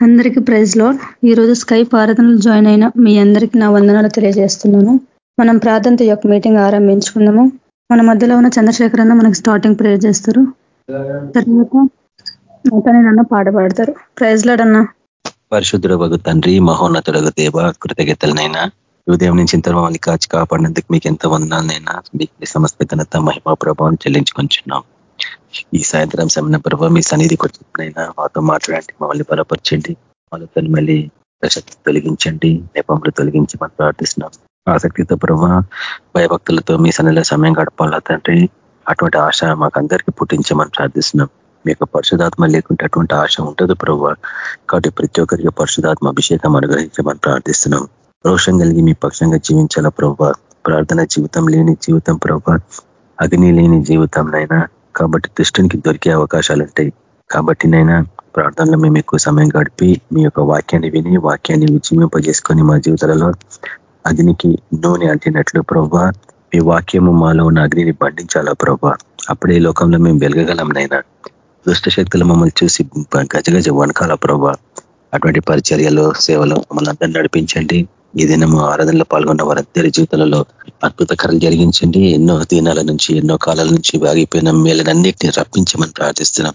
అందరికీ praise Lord ఈరోజు Skype ఆరాధనలు జాయిన్ అయిన మీ అందరికీ నా వందనాలు తెలియజేస్తున్నాను. మనం ప్రార్థనతో యొక్క మీటింగ్ ఆరంభించుకుందాము. మన మధ్యలో ఉన్న చంద్రశేఖర్ అన్న మనకి స్టార్టింగ్ ప్రేర్ చేస్తారు. తర్వాత నన్ను పాట పాడతారు. ప్రైజ్ లాడ్ అన్న. తండ్రి మహోన్నతుడగు దేవ కృతజ్ఞతలనైనా ఉదయం నుంచి ఇంత మమ్మల్ని కాచి కాపాడినందుకు మీకు ఎంత వందాలనైనా మీకు సమస్త ఘనత మహిమా ప్రభావం చెల్లించుకుంటున్నాం ఈ సాయంత్రం సమయం ప్రభావ మీ సన్నిధికి వచ్చినైనా మాతో మాట్లాడండి. మమ్మల్ని బలపరచండి. వాళ్ళతో మళ్ళీ ప్రశక్తి తొలగించండి. నెపములు తొలగించి మనం ప్రార్థిస్తున్నాం. ఆసక్తితో ప్రభావ భయభక్తులతో మీ సన్నిలో సమయం గడపాలా తండ్రి. అటువంటి ఆశ మాకు అందరికీ పుట్టించమని ప్రార్థిస్తున్నాం. మీకు పరిశుధాత్మ లేకుంటే అటువంటి ఆశ ఉంటుంది ప్రభు. కాబట్టి ప్రతి ఒక్కరికి పరిశుధాత్మ అభిషేకం అనుగ్రహించమని ప్రార్థిస్తున్నాం. రోషం కలిగి మీ పక్షంగా జీవించాల ప్రభు? ప్రార్థన జీవితం లేని జీవితం ప్రభు. అగ్ని లేని జీవితం నైనా కాబట్టి దుష్టునికి దొరికే అవకాశాలు ఉంటాయి కాబట్టి నైనా ప్రార్థనలో మేము ఎక్కువ సమయం గడిపి మీ యొక్క వాక్యాన్ని విని వాక్యాన్ని ఉజ్జీమింపజేసుకొని మా జీవితాలలో అగ్నికి నూనె అంటినట్లు ప్రభా మీ వాక్యము మాలో ఉన్న అగ్నిని బండించాలా ప్రభా? అప్పుడే లోకంలో మేము వెలగగలం నైనా. దుష్ట శక్తులు మమ్మల్ని చూసి గజగజ వణకాల ప్రభా. అటువంటి పరిచర్యలో సేవలో మమ్మల్ని అందరినీ నడిపించండి. ఈ దినము ఆరాధనలో పాల్గొన్న వారందరి జీవితాలలో అద్భుతకరం జరిగించండి. ఎన్నో దినాల నుంచి ఎన్నో కాలాల నుంచి వాగిపోయిన మేలనన్నిటిని రప్పించమని ప్రార్థిస్తున్నాం.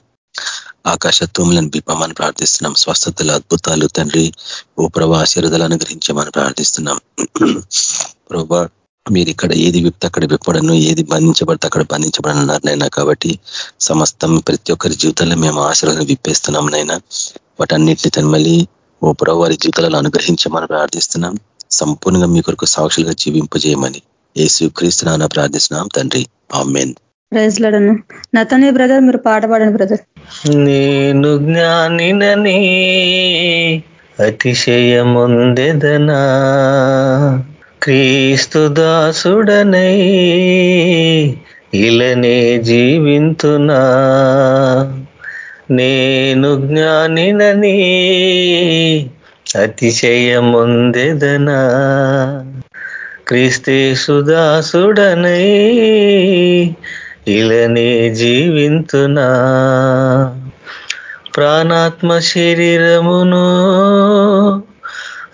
ఆకాశత్వములను బిప్పమని ప్రార్థిస్తున్నాం. స్వస్థతలు అద్భుతాలు తండ్రి ఓ ప్రభా ఆశీర్వదాలు అనుగ్రహించమని ప్రార్థిస్తున్నాం. ప్రభా మీరు ఇక్కడ ఏది విప్తే అక్కడ విప్పడను ఏది బంధించబడితే అక్కడ బంధించబడనున్నారు నైనా కాబట్టి సమస్తం ప్రతి ఒక్కరి జీవితంలో మేము ఆశీర్వాదం విప్పేస్తున్నాం నైనా వాటన్నిటిని తను మళ్ళీ ఓ ప్రభు వారి జీవితాలను అనుగ్రహించమని ప్రార్థిస్తున్నాం. సంపూర్ణంగా మీ కొరకు సాక్షులుగా జీవింపజేయమని ఏసు క్రీస్తున్నా ప్రార్థిస్తున్నాం తండ్రి. ఆమెన్. ప్రైజ్ లాడను. నతనే బ్రదర్ మీరు పాట పాడండి బ్రదర్. నేను జ్ఞానినని అతిశయముందెదనా క్రీస్తు దాసుడనై ఇలనే జీవింతునా? నేను జ్ఞానినని అతిశయముందెదనా క్రీస్తేసుదాసుడనై ఇలనే జీవింతునా. ప్రాణాత్మ శరీరమును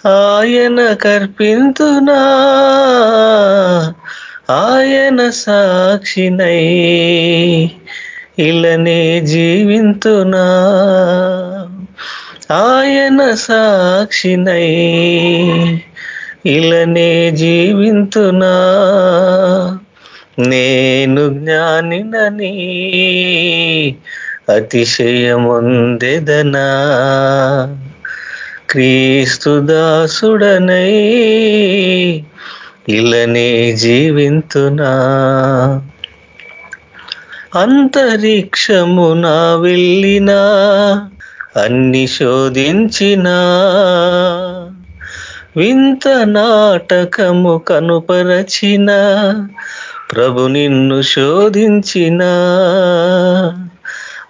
ఆయన కర్పింతునా. ఆయన సాక్షినై ఇలనే జీవింతునా. ఆయన సాక్షినై ఇలనే జీవింతునా నేను జ్ఞానినని అతిశయముందెదనా. క్రీస్తుదాసుడనై ఇలనే జీవింతునా అంతరిక్షమున వెళ్ళినా అన్ని శోధించినా. వింత నాటకము కనుపరచిన ప్రభు నిన్ను శోధించిన.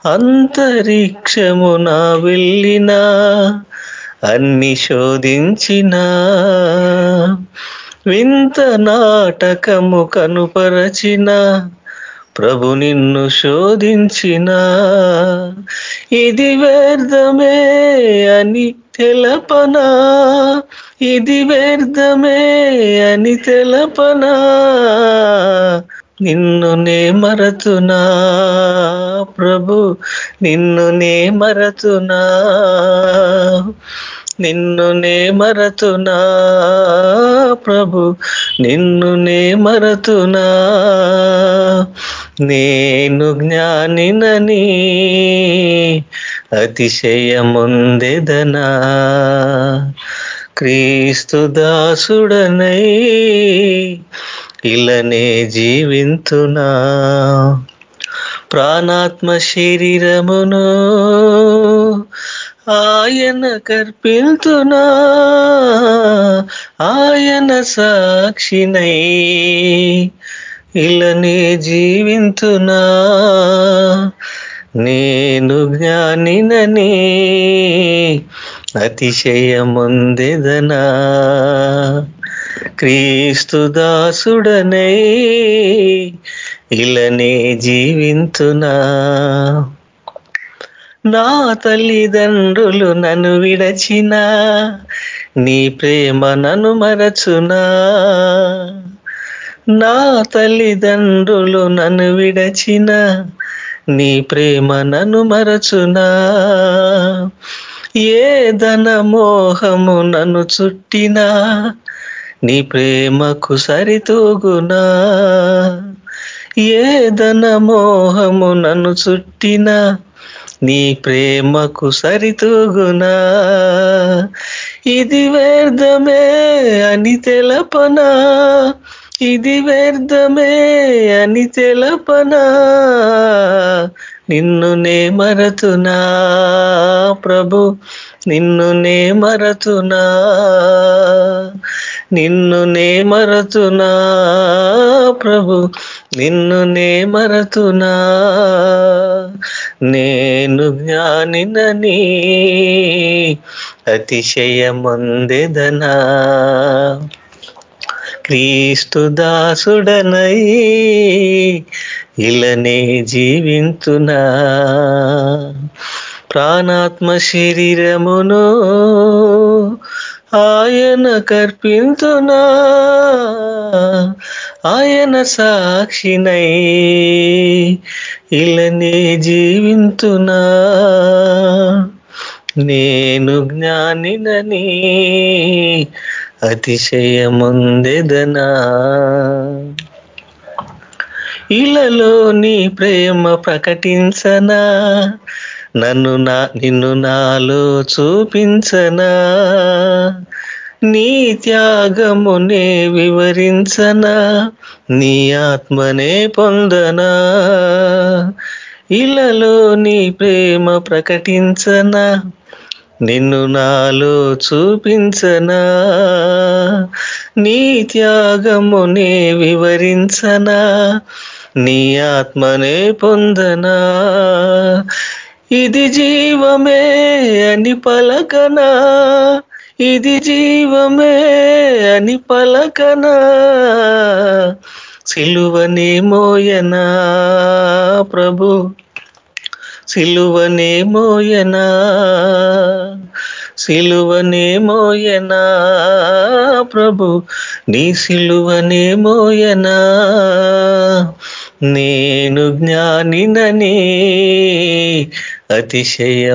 అంతరిక్షమున వెళ్ళినా అన్ని శోధించిన. వింత నాటకము కనుపరచిన ప్రభు నిన్ను శోధించిన. ఇది వ్యర్థమే అని తెలపనా? ఇది వ్యర్థమే అని తెలపనా? నిన్ను నే మరతునా ప్రభు నిన్ను నే మరతునా నిన్ను నే మరతునా ప్రభు నిన్ను నే మరతునా నేను జ్ఞానినని అతిశయముందెదనా? క్రీస్తు దాసుడనై ఇలనే జీవింతునా. ప్రాణాత్మ శరీరమును ఆయన కర్పిల్తునా. ఆయన సాక్షినై ఇలనే జీవింతునా. నేను జ్ఞానినని అతిశయముందెదనా? క్రీస్తు దాసుడనై ఇలనే జీవింతునా? నా తల్లిదండ్రులు నన్ను విడచిన నీ ప్రేమ నన్ను మరచునా? నా తల్లిదండ్రులు నన్ను విడచిన నీ ప్రేమ నన్ను మరచునా? ఏ ధన మోహము నన్ను చుట్టినా నీ ప్రేమకు సరితూగునా. ఏ ధన మోహము నన్ను చుట్టినా నీ ప్రేమకు సరితూగునా. ఇది వ్యర్థమే అని తెలపనా ఇది వ్యర్థమే అని తెలపనా. నిన్ను నే మరతునా ప్రభు నిన్ను నే మరతునా నిన్ను నే మరతునా ప్రభు నిన్ను నే మరతునా. నేను జ్ఞానినని అతిశయమందెదనా. క్రీస్తు దాసుడనై ఇలనే జీవింతునా? ప్రాణాత్మ శరీరమును ఆయన కర్పింతునా? ఆయన సాక్షినై ఇలనే జీవింతునా? నేను జ్ఞానినని అతిశయముందెదనా? ఇలలో నీ ప్రేమ ప్రకటించనా? నన్ను నా నిన్ను నాలో చూపించనా? నీ త్యాగమునే వివరించనా? నీ ఆత్మనే పొందనా? ఇలలో నీ ప్రేమ ప్రకటించనా? నిన్ను నాలో చూపించనా? నీ త్యాగమునే వివరించనా? నీ ఆత్మనే పొందనా? ఇది జీవమే అని పలకనా? ఇది జీవమే అని పలకనా? సిలువనే మోయనా ప్రభు? సిలువనే మోయనా? సిలువనే మోయనా ప్రభు? నీ సిలువనే మోయనా? నేను జ్ఞానినని అతిశయమందుదనా?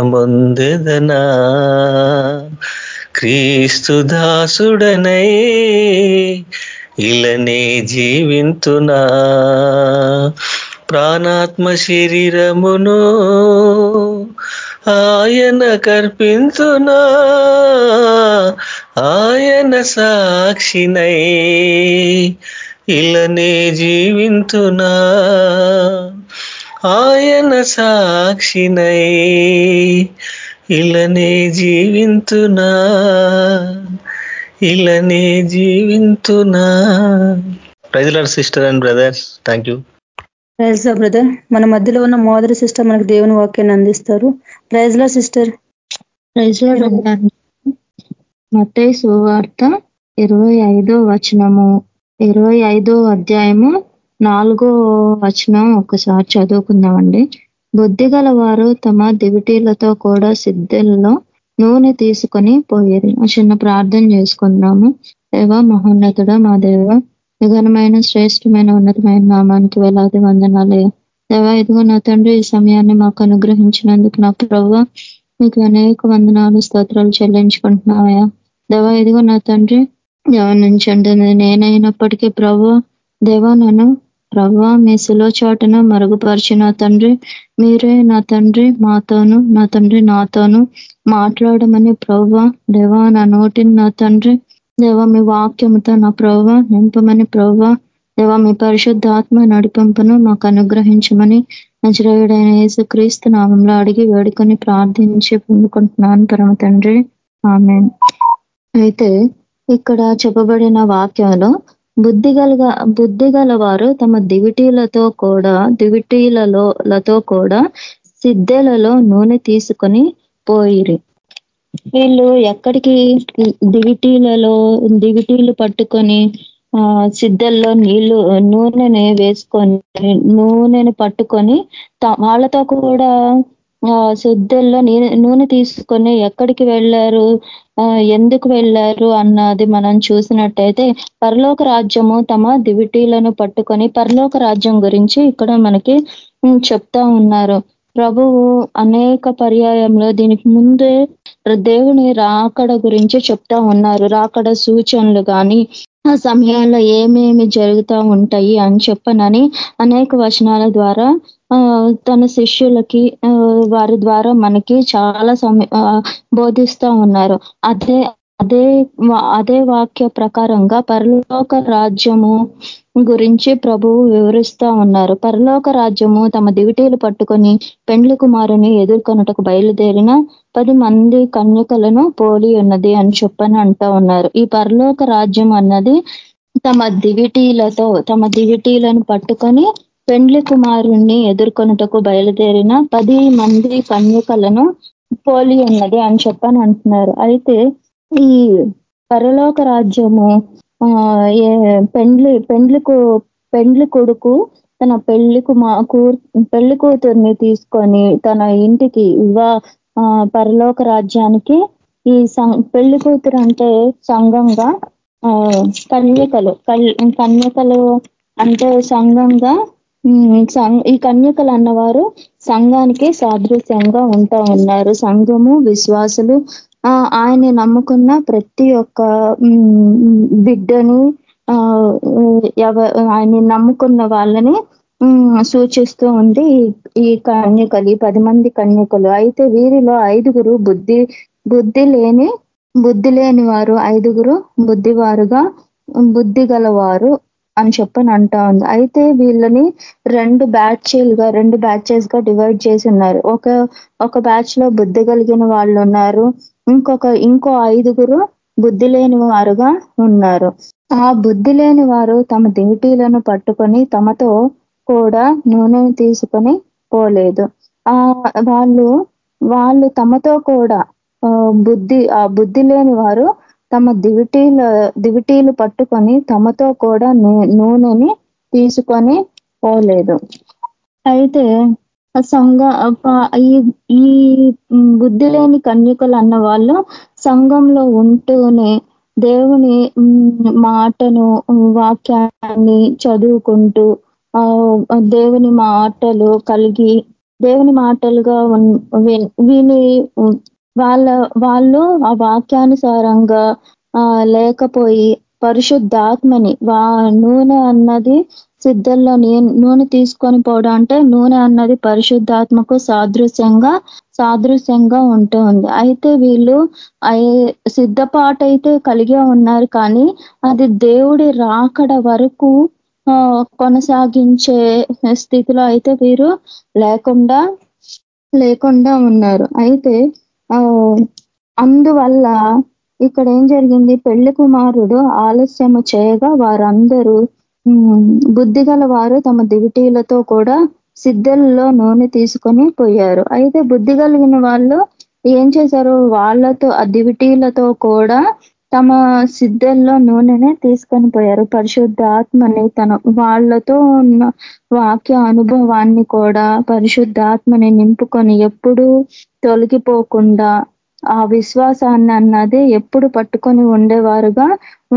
క్రీస్తు దాసుడనై ఇలనే జీవింతునా? ప్రాణాత్మ శరీరమును ఆయన కర్పించునా ఆయన సాక్షినై ఇలనే జీవింతునా? ఆయన సాక్షినై ఇలనే జీవింతునా? ఇలనే జీవింతునా? ప్రజలర్ sister and brothers thank you praise brother మన మధ్యలో ఉన్న మోదరి సిస్టర్ మనకు దేవుని వాక్యాన్ని అందిస్తారు. ప్రైజ్లో సిస్టర్ ప్రైజ్ మత్తయి సువార్త ఇరవై ఐదో వచనము. ఇరవై ఐదో అధ్యాయము నాలుగో వచనం ఒకసారి చదువుకుందామండి. బుద్ధి వారు తమ దివిటీలతో కూడా సిద్ధుల్లో నూనె తీసుకొని పోయేది చిన్న ప్రార్థన చేసుకుందాము. దేవ మహోన్నతుడ మా దేవ నిఘనమైన శ్రేష్టమైన ఉన్నతమైన నామానికి వేలాది వందనాలే. దేవ ఇదిగో నా తండ్రి ఈ సమయాన్ని మాకు అనుగ్రహించినందుకు నా ప్రభు మీకు అనేక వందనాలు స్తోత్రాలు చెల్లించుకుంటున్నావయ్యా. దేవ ఇదిగో నా తండ్రి గమనించండి నేనైనప్పటికీ ప్రభు దేవా నన్ను ప్రభా మీ శిలో చాటున మరుగుపరిచిన తండ్రి మీరే నా తండ్రి మాతోను నా తండ్రి నాతోను మాట్లాడమని ప్రభా దేవా నా నోటిని నా తండ్రి దేవ మీ వాక్యముతో నా ప్రవ్వ నింపమని ప్రభా దేవ మీ పరిశుద్ధాత్మ నడిపింపును మాకు అనుగ్రహించమని నజరేయుడైన యేసుక్రీస్తు నామంలో అడిగి వేడుకొని ప్రార్థించి పొందుకుంటున్నాను పరమ తండ్రి. ఆమె అయితే ఇక్కడ చెప్పబడిన వాక్యంలో బుద్ధి గలగా బుద్ధి గలవారు తమ దివిటీలతో కూడా దివిటీలతో కూడా సిద్ధెలలో నూనె తీసుకొని పోయిరి. వీళ్ళు ఎక్కడికి దివిటీలలో దివిటీలు పట్టుకొని ఆ సిద్ధల్లో నీళ్ళు నూనెని వేసుకొని నూనెని పట్టుకొని వాళ్ళతో కూడా శుద్ధుల్లో నూనె తీసుకొని ఎక్కడికి వెళ్ళారు? ఎందుకు వెళ్ళారు అన్నది మనం చూసినట్టయితే పరలోక రాజ్యము తమ దివిటీలను పట్టుకొని పరలోక రాజ్యం గురించి ఇక్కడ మనకి చెప్తా ఉన్నారు. ప్రభువు అనేక పర్యాయంలో దీనికి ముందే దేవుని రాకడ గురించి చెప్తా ఉన్నారు. రాకడ సూచనలు కానీ ఆ సమయాల్లో ఏమేమి జరుగుతూ ఉంటాయి అని చెప్పనని అనేక వచనాల ద్వారా తన శిష్యులకి వారి ద్వారా మనకి చాలా సమయ బోధిస్తూ ఉన్నారు. అదే అదే అదే వాక్య ప్రకారంగా పరలోక రాజ్యము గురించి ప్రభువు వివరిస్తా ఉన్నారు. పరలోక రాజ్యము తమ దివిటీలు పట్టుకొని పెండ్లి కుమారుని ఎదుర్కొనుటకు బయలుదేరిన పది మంది కన్యకలను పోలి ఉన్నది అని చెప్పని అంటా ఉన్నారు. ఈ పరలోక రాజ్యం అన్నది తమ దివిటీలతో తమ దివిటీలను పట్టుకొని పెండ్లి కుమారుణ్ణి ఎదుర్కొనుటకు బయలుదేరిన పది మంది కన్యకలను పోలి ఉన్నది అని చెప్పని అంటున్నారు. అయితే ఈ పరలోక రాజ్యము పెండ్లి పెండ్లికు పెండ్లి కొడుకు తన పెళ్ళి కుమా పెళ్ళి కూతుర్ని తీసుకొని తన ఇంటికి వివా పరలోక రాజ్యానికి ఈ పెళ్ళి కూతురు అంటే సంఘంగా కన్యకలు కన్యకలు అంటే సంఘంగా ఈ కన్యకలు అన్నవారు సంఘానికి సాదృశ్యంగా ఉంటా ఉన్నారు. సంఘము విశ్వాసులు ఆయన నమ్ముకున్న ప్రతి ఒక్క బిడ్డను ఎవ ఆయన నమ్ముకున్న వాళ్ళని సూచిస్తూ ఉంది ఈ కన్యకలు ఈ పది మంది కన్యకలు. అయితే వీరిలో ఐదుగురు బుద్ధి బుద్ధి లేని బుద్ధి లేని వారు ఐదుగురు బుద్ధివారుగా బుద్ధి గలవారు. అని చెప్పని అంటా ఉంది. అయితే వీళ్ళని రెండు బ్యాచ్లుగా రెండు బ్యాచెస్గా డివైడ్ చేసి ఉన్నారు. ఒక ఒక బ్యాచ్లో బుద్ధి కలిగిన వాళ్ళు ఉన్నారు. ఇంకొక ఇంకో ఐదుగురు బుద్ధి లేని వారుగా ఉన్నారు. ఆ బుద్ధి లేని వారు తమ దివిటీలను పట్టుకొని తమతో కూడా నూనెను తీసుకొని పోలేదు. ఆ వాళ్ళు వాళ్ళు తమతో కూడా బుద్ధి ఆ బుద్ధి లేని వారు తమ దివిటీల దివిటీలు పట్టుకొని తమతో కూడా నూనెని తీసుకొని పోలేదు. అయితే సంఘ ఈ ఈ బుద్ధి లేని కన్యకలు అన్న వాళ్ళు సంఘంలో ఉంటూనే దేవుని మాటను వాక్యాన్ని చదువుకుంటూ దేవుని మాటలు కలిగి దేవుని మాటలుగా విని వాళ్ళ వాళ్ళు ఆ వాక్యానుసారంగా లేకపోయి పరిశుద్ధాత్మని వా నూనె అన్నది సిద్ధంలో నూనె తీసుకొని పోవడం అంటే నూనె అన్నది పరిశుద్ధాత్మకు సాదృశ్యంగా సాదృశ్యంగా ఉంటుంది అయితే వీళ్ళు సిద్ధపాటైతే కలిగే ఉన్నారు కానీ అది దేవుడి రాకడ వరకు కొనసాగించే స్థితిలో అయితే వీరు లేకుండా లేకుండా ఉన్నారు. అయితే అందువల్ల ఇక్కడ ఏం జరిగింది? పెళ్ళి కుమారుడు ఆలస్యము చేయగా వారందరూ బుద్ధిగల వారు తమ దివిటీలతో కూడా సిద్ధల్లో నూనె తీసుకొని పోయారు. అయితే బుద్ధి కలిగిన వాళ్ళు ఏం చేశారు? వాళ్ళతో ఆ దివిటీలతో కూడా తమ సిద్ధల్లో నూనెనే తీసుకొని పోయారు. పరిశుద్ధ ఆత్మని తన వాళ్ళతో ఉన్న వాక్య అనుభవాన్ని కూడా పరిశుద్ధాత్మని నింపుకొని ఎప్పుడూ తొలగిపోకుండా ఆ విశ్వాసాన్ని అన్నది ఎప్పుడు పట్టుకొని ఉండేవారుగా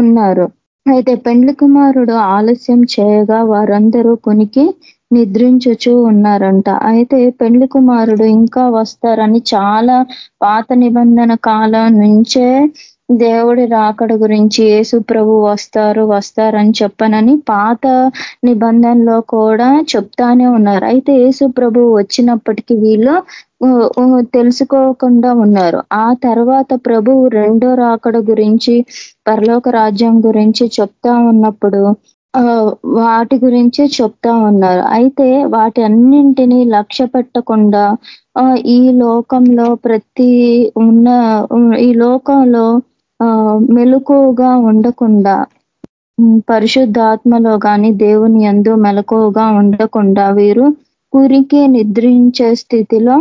ఉన్నారు. అయితే పెండ్లి కుమారుడు ఆలస్యం చేయగా వారందరూ కొనికి నిద్రించుచూ ఉన్నారంట. అయితే పెండ్లి కుమారుడు ఇంకా వస్తారని చాలా పాత నిబంధన కాలం నుంచే దేవుడి రాకడ గురించి యేసు ప్రభు వస్తారు వస్తారని చెప్పనని పాత నిబంధనలో కూడా చెప్తానే ఉన్నారు. అయితే యేసు ప్రభు వచ్చినప్పటికీ వీళ్ళు తెలుసుకోకుండా ఉన్నారు. ఆ తర్వాత ప్రభువు రెండో రాకడ గురించి పరలోక రాజ్యం గురించి చెప్తా ఉన్నప్పుడు వాటి గురించి చెప్తా ఉన్నారు. అయితే వాటి అన్నింటినీ లక్ష్య పెట్టకుండా ఈ లోకంలో ప్రతి ఉన్న ఈ లోకంలో మెలకువగా ఉండకుండా పరిశుద్ధాత్మలో కానీ దేవుని ఎందు మెలకువగా ఉండకుండా వీరు కురికి నిద్రించే స్థితిలో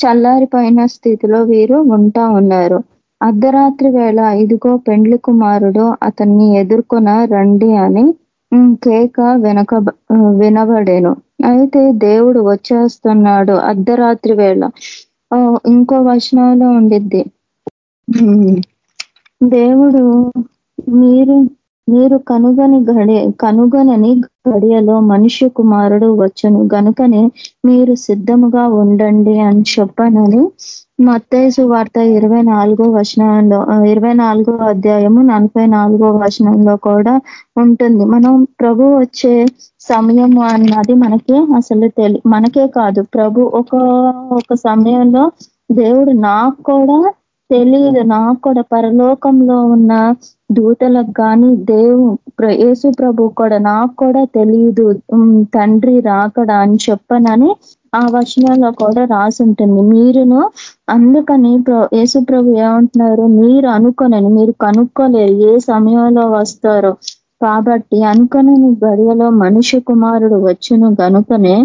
చల్లారిపోయిన స్థితిలో వీరు ఉంటా ఉన్నారు. అర్ధరాత్రి వేళ ఇదిగో పెండ్లి కుమారుడు అతన్ని ఎదుర్కొన రండి అని కేక వెనక వినబడేను. అయితే దేవుడు వచ్చేస్తున్నాడు అర్ధరాత్రి వేళ. ఇంకో వచనంలో ఉండిద్ది. దేవుడు మీరు మీరు కనుగని గడి కనుగొనని గడియలో మనుష్య కుమారుడు వచ్చును. గనుకనే మీరు సిద్ధముగా ఉండండి అని చెప్పనని మత్తైసు వార్త ఇరవై నాలుగో వచనంలో ఇరవై నాలుగో అధ్యాయము నలభై నాలుగో వచనంలో కూడా ఉంటుంది. మనం ప్రభు వచ్చే సమయం అన్నది మనకి అసలు తెలి మనకే కాదు. ప్రభు ఒక ఒక సమయంలో దేవుడు నాకు కూడా తెలియదు నాకు కూడా పరలోకంలో ఉన్న దూతలకు కానీ దేవు యేసు ప్రభు కూడా నాకు కూడా తెలియదు తండ్రి రాకడా అని చెప్పనని ఆ వచనంలో కూడా రాసి ఉంటుంది మీరును అందుకని యేసు ప్రభు ఏమంటున్నారు? మీరు అనుకోనని మీరు కనుక్కోలేరు. ఏ సమయంలో వస్తారో. కాబట్టి అనుకుని గడియలో మనిషి కుమారుడు వచ్చును గనుకనే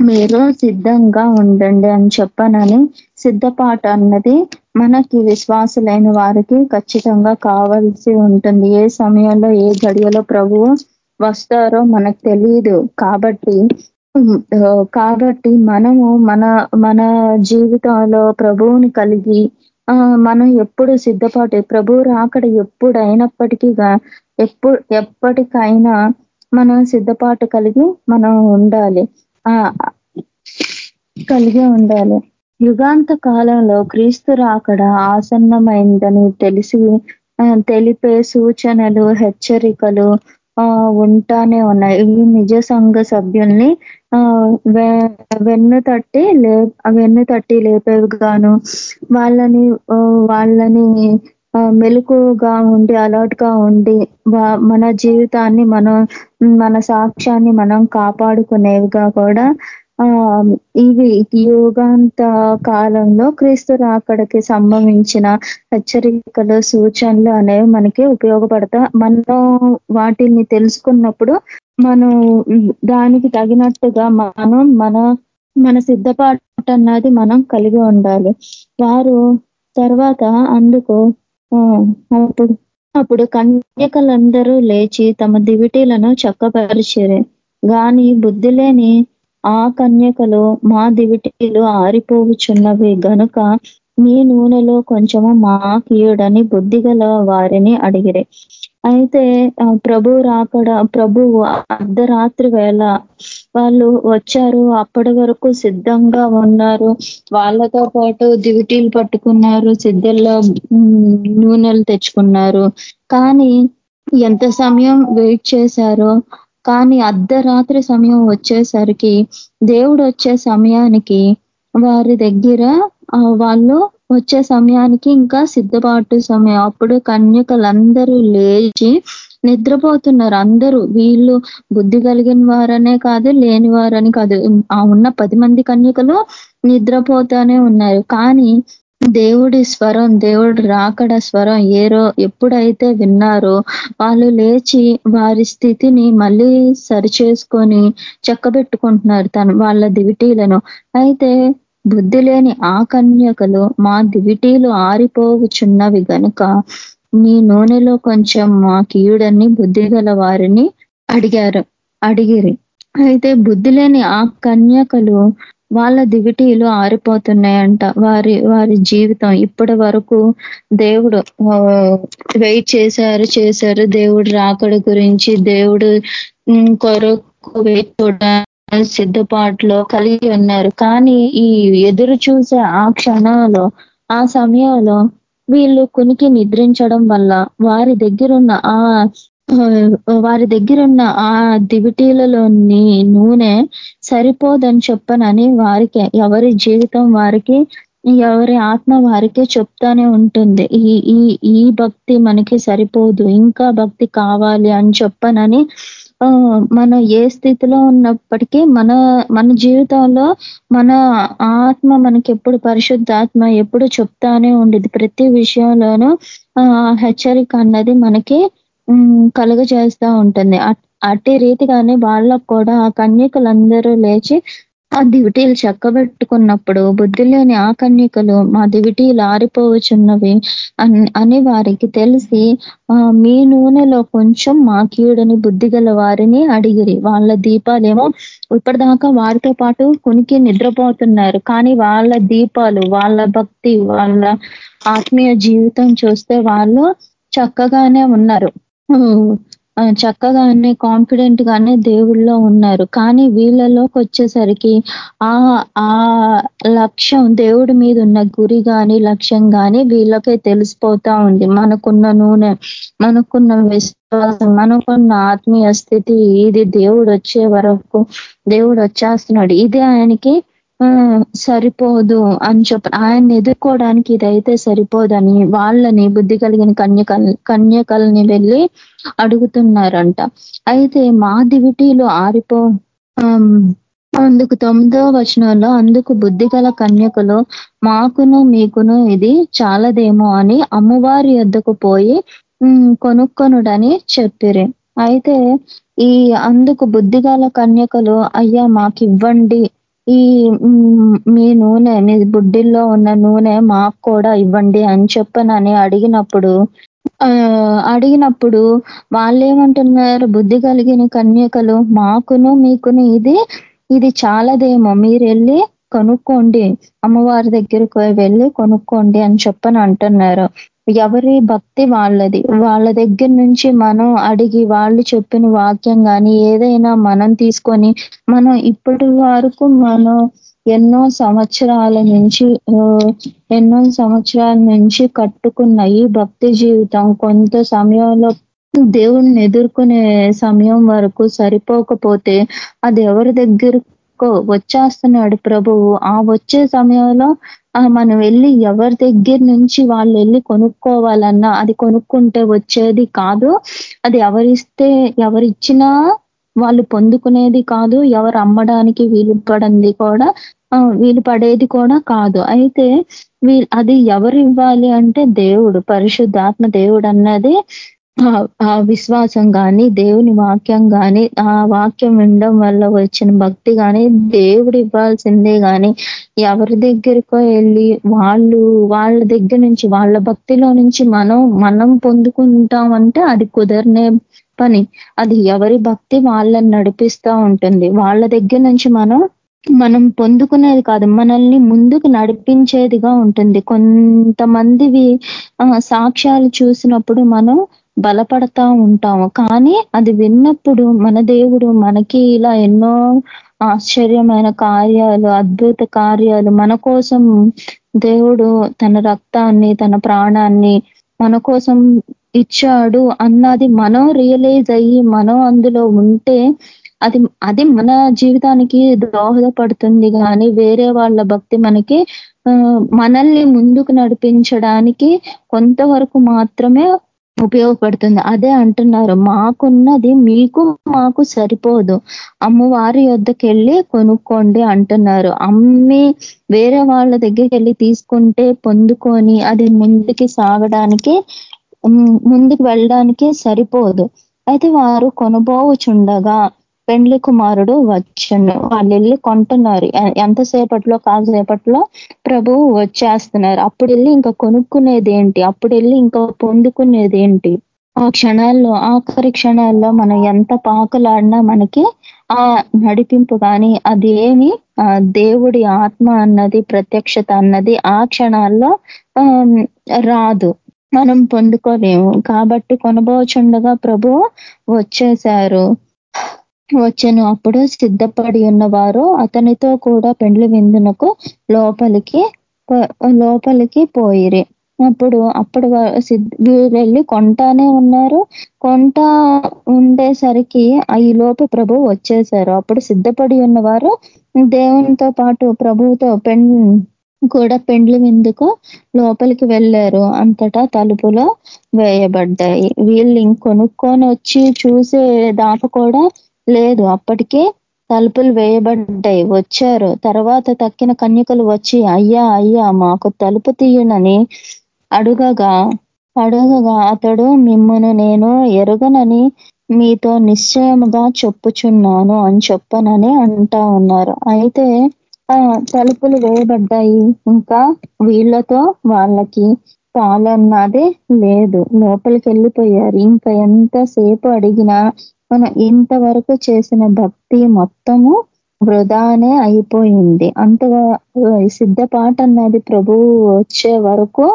మీరు సిద్ధంగా ఉండండి అని చెప్పనని సిద్ధపాట అన్నది మనకి విశ్వాసులైన వారికి ఖచ్చితంగా కావాల్సి ఉంటుంది. ఏ సమయంలో ఏ గడియలో ప్రభువు వస్తారో మనకు తెలియదు కాబట్టి కాబట్టి మనము మన మన జీవితంలో ప్రభువుని కలిగి మనం ఎప్పుడు సిద్ధపాటు ప్రభు రాకడ ఎప్పుడైనప్పటికీ ఎప్పుడు ఎప్పటికైనా మనం సిద్ధపాటు కలిగి మనం ఉండాలి. కలిగి ఉండాలి. యుగాంత కాలంలో క్రీస్తు రాకడ ఆసన్నమైందని తెలిసి తెలిపే సూచనలు హెచ్చరికలు ఉంటానే ఉన్నాయి. ఇవి నిజ సంఘ సభ్యుల్ని వెన్ను తట్టి లే వెన్ను తట్టి లేపేవి గాను వాళ్ళని వాళ్ళని మెలకుగా ఉండి అలర్ట్గా ఉండి మన జీవితాన్ని మనం మన సాక్ష్యాన్ని మనం కాపాడుకునేవిగా కూడా ఆ ఇవి యుగాంత కాలంలో క్రీస్తు రాకడకి సంబంధించిన హెచ్చరికలు సూచనలు అనేవి మనకి ఉపయోగపడతా మనం వాటిని తెలుసుకున్నప్పుడు మనం దానికి తగినట్టుగా మనం మన మన సిద్ధపాటు అన్నది మనం కలిగి ఉండాలి. వారు తర్వాత అందుకు అప్పుడు అప్పుడు కన్యకలందరూ లేచి తమ దివిటీలను చక్కపరిచారు. గాని బుద్ధి లేని ఆ కన్యకలు మా దివిటీలు ఆరిపోవుచున్నవి. గనుక మీ నూనెలో కొంచెము మాకీయుడని బుద్ధిగల వారిని అడిగిరే. అయితే ప్రభు రాకడ ప్రభు అర్ధరాత్రి వేళ వాళ్ళు వచ్చారు. అప్పటి వరకు సిద్ధంగా ఉన్నారు. వాళ్ళతో పాటు దివిటీలు పట్టుకున్నారు. సిద్ధల్లో నూనెలు తెచ్చుకున్నారు. కానీ ఎంత సమయం వెయిట్ చేశారో కానీ అర్ధరాత్రి సమయం వచ్చేసరికి దేవుడు వచ్చే సమయానికి వారి దగ్గర వాళ్ళు వచ్చే సమయానికి ఇంకా సిద్ధపాటు సమయం. అప్పుడు కన్యకలందరూ లేచి నిద్రపోతున్నారు. అందరూ వీళ్ళు బుద్ధి కలిగిన వారనే కాదు లేని వారని కాదు. ఆ ఉన్న పది మంది కన్యకలు నిద్రపోతానే ఉన్నారు. కానీ దేవుడి స్వరం దేవుడి రాకడ స్వరం ఏరో ఎప్పుడైతే విన్నారో వాళ్ళు లేచి వారి స్థితిని మళ్ళీ సరిచేసుకొని చక్కబెట్టుకుంటున్నారు తను వాళ్ళ దివిటీలను. అయితే బుద్ధి లేని ఆ కన్యకలు మా దివిటీలు ఆరిపోవుచున్నవి గనుక నీ నూనెలో కొంచెం మా కీయుడని బుద్ధి గల వారిని అడిగారు. అడిగిరి. అయితే బుద్ధి లేని ఆ కన్యకలు వాళ్ళ దివిటీలు ఆరిపోతున్నాయంట. వారి వారి జీవితం ఇప్పటి వరకు దేవుడు వెయిట్ చేశారు చేశారు. దేవుడు రాకడ గురించి దేవుడు కొరకు వెయిట్ సిద్ధపాటులో కలిగి ఉన్నారు. కానీ ఈ ఎదురు చూసే ఆ క్షణంలో ఆ సమయంలో వీళ్ళు కునికి నిద్రించడం వల్ల వారి దగ్గరున్న ఆ వారి దగ్గరున్న ఆ దివిటీలలోని నూనె సరిపోదని చెప్పనని వారికి ఎవరి జీవితం వారికి ఎవరి ఆత్మ వారికే చెప్తానే ఉంటుంది. ఈ ఈ ఈ భక్తి మనకి సరిపోదు ఇంకా భక్తి కావాలి అని చెప్పనని మన ఏ స్థితిలో ఉన్నప్పటికీ మన మన జీవితంలో మన ఆత్మ మనకి ఎప్పుడు పరిశుద్ధాత్మ ఎప్పుడు చెప్తానే ఉండేది. ప్రతి విషయంలోనూ హెచ్చరిక అన్నది మనకి కలుగజేస్తూ ఉంటుంది. అట్టి రీతిగానే వాళ్ళకు కూడా ఆ కన్యకలందరూ లేచి ఆ దివిటీలు చక్కబెట్టుకున్నప్పుడు బుద్ధి లేని ఆ కన్యకలు మా దివిటీలు ఆరిపోవచ్చున్నవి అని వారికి తెలిసి మీ నూనెలో కొంచెం మా కీడని బుద్ధి గల వారిని అడిగిరి. వాళ్ళ దీపాలేమో ఇప్పటిదాకా వారితో పాటు కొనికి నిద్రపోతున్నారు. కానీ వాళ్ళ దీపాలు వాళ్ళ భక్తి వాళ్ళ ఆత్మీయ జీవితం చూస్తే వాళ్ళు చక్కగానే ఉన్నారు. చక్కగానే కాన్ఫిడెంట్ గానే దేవుళ్ళో ఉన్నారు. కానీ వీళ్ళలోకి వచ్చేసరికి ఆ ఆ లక్ష్యం దేవుడి మీద ఉన్న గురి కానీ లక్ష్యం కానీ వీళ్ళకే తెలిసిపోతా ఉంది. మనకున్న నూనె మనకున్న విశ్వాసం మనకున్న ఆత్మీయ స్థితి ఇది దేవుడు వచ్చే వరకు దేవుడు వచ్చేస్తున్నాడు. ఇది ఆయనకి సరిపోదు అని చెప్ప ఆయన్ని ఎదుర్కోవడానికి ఇదైతే సరిపోదని వాళ్ళని బుద్ధి కలిగిన కన్యకల్ కన్యకల్ని వెళ్ళి అడుగుతున్నారంట. అయితే మా దివిటీలు ఆరిపో అందుకు తొమ్మిదో వచనంలో అందుకు బుద్ధి గల కన్యకలు మాకును మీకును ఇది చాలదేమో అని అమ్మవారి వద్దకు పోయి కొనుక్కొనుడని చెప్పిరి. అయితే ఈ అందుకు బుద్ధిగల కన్యకలు అయ్యా మాకివ్వండి ఈ మీ నూనె మీ బుడ్డిల్లో ఉన్న నూనె మాకు కూడా ఇవ్వండి అని చెప్పనని అడిగినప్పుడు అడిగినప్పుడు వాళ్ళు ఏమంటున్నారు బుద్ధి కలిగిన కన్యకలు మాకును మీకును ఇది ఇది చాలదేమో మీరు వెళ్ళి కొనుక్కోండి అమ్మవారి దగ్గరకు వెళ్ళి కొనుక్కోండి అని చెప్పని అంటున్నారు. ఎవరి భక్తి వాళ్ళది. వాళ్ళ దగ్గర నుంచి మనం అడిగి వాళ్ళు చెప్పిన వాక్యం కానీ ఏదైనా మనం తీసుకొని మనం ఇప్పటి వరకు మనం ఎన్నో సంవత్సరాల నుంచి ఎన్నో సంవత్సరాల నుంచి కట్టుకున్న ఈ భక్తి జీవితం కొంత సమయంలో దేవుణ్ణి ఎదుర్కొనే సమయం వరకు సరిపోకపోతే అది ఎవరి దగ్గర వచ్చేస్తున్నాడు ప్రభువు. ఆ వచ్చే సమయంలో మనం వెళ్ళి ఎవరి దగ్గర నుంచి వాళ్ళు వెళ్ళి కొనుక్కోవాలన్నా అది కొనుక్కుంటే వచ్చేది కాదు. అది ఎవరిస్తే ఎవరిచ్చినా వాళ్ళు పొందుకునేది కాదు. ఎవరు అమ్మడానికి వీలు పడింది కూడా వీలు పడేది కూడా కాదు. అయితే అది ఎవరు ఇవ్వాలి అంటే దేవుడు పరిశుద్ధాత్మ దేవుడు అన్నది ఆ విశ్వాసం కానీ దేవుని వాక్యం కానీ ఆ వాక్యం వినడం వల్ల వచ్చిన భక్తి కానీ దేవుడు ఇవ్వాల్సిందే కానీ ఎవరి దగ్గరకో వెళ్ళి వాళ్ళు వాళ్ళ దగ్గర నుంచి వాళ్ళ భక్తిలో నుంచి మనం మనం పొందుకుంటామంటే అది కుదరనే పని. అది ఎవరి భక్తి వాళ్ళని నడిపిస్తూ ఉంటుంది. వాళ్ళ దగ్గర నుంచి మనం మనం పొందుకునేది కాదు మనల్ని ముందుకు నడిపించేదిగా ఉంటుంది. కొంతమందివి సాక్ష్యాలు చూసినప్పుడు మనం బలపడతా ఉంటాము. కానీ అది విన్నప్పుడు మన దేవుడు మనకి ఇలా ఎన్నో ఆశ్చర్యమైన కార్యాలు అద్భుత కార్యాలు మన కోసం దేవుడు తన రక్తాన్ని తన ప్రాణాన్ని మన కోసం ఇచ్చాడు అన్నది మనం రియలైజ్ అయ్యి మనం అందులో ఉంటే అది అది మన జీవితానికి దోహదపడుతుంది. కానీ వేరే వాళ్ళ భక్తి మనకి మనల్ని ముందుకు నడిపించడానికి కొంతవరకు మాత్రమే ఉపయోగపడుతుంది. అదే అంటున్నారు. మాకున్నది మీకు మాకు సరిపోదు. అమ్మవారి వద్దకు వెళ్ళి కొనుక్కోండి అంటున్నారు. అమ్మి వేరే వాళ్ళ దగ్గరికి వెళ్ళి తీసుకుంటే పొందుకొని అది ముందుకి సాగడానికి ముందుకు వెళ్ళడానికి సరిపోదు. అయితే వారు కొనుబోవుచుండగా పెండ్లి కుమారుడు వచ్చను. వాళ్ళు వెళ్ళి కొంటున్నారు ఎంతసేపట్లో కాసేపట్లో ప్రభువు వచ్చేస్తున్నారు. అప్పుడు వెళ్ళి ఇంకా కొనుక్కునేది ఏంటి అప్పుడు వెళ్ళి ఇంకా పొందుకునేది ఏంటి ఆ క్షణాల్లో ఆఖరి క్షణాల్లో మనం ఎంత పాకులాడినా మనకి ఆ నడిపింపు కానీ అది ఏమి దేవుడి ఆత్మ అన్నది ప్రత్యక్షత అన్నది ఆ క్షణాల్లో రాదు. మనం పొందుకోలేము. కాబట్టి కొనబోచుండగా ప్రభు వచ్చేశారు. వచ్చాను. అప్పుడు సిద్ధపడి ఉన్నవారు అతనితో కూడా పెండ్లి విందునకు లోపలికి లోపలికి పోయిరి. అప్పుడు అప్పుడు వీరెళ్ళి కొంటానే ఉన్నారు. కొంట ఉండేసరికి ఈ లోపు ప్రభు వచ్చేసారు. అప్పుడు సిద్ధపడి ఉన్నవారు దేవునితో పాటు ప్రభువుతో పెం కూడా పెండ్లి విందుకు లోపలికి వెళ్ళారు. అంతటా తలుపులో వేయబడ్డాయి. వీళ్ళు ఇంకొనుక్కొని వచ్చి చూసే దాప కూడా లేదు. అప్పటికే తలుపులు వేయబడ్డాయి. వచ్చారు. తర్వాత తక్కిన కన్యకలు వచ్చి అయ్యా అయ్యా మాకు తలుపు తీయనని అడుగగా అడుగగా అతడు మిమ్మను నేను ఎరుగనని మీతో నిశ్చయముగా చెప్పుచున్నాను అని చెప్పనని అంటా ఉన్నారు. అయితే తలుపులు వేయబడ్డాయి. ఇంకా వీళ్ళతో వాళ్ళకి పాలన్నదే లేదు. లోపలికి వెళ్ళిపోయారు ఇంకా ఎంతసేపు అడిగినా మన ఇంతవరకు చేసిన భక్తి మొత్తము వృధానే అయిపోయింది. అంతగా సిద్ధపాట అన్నది ప్రభువు వచ్చే వరకు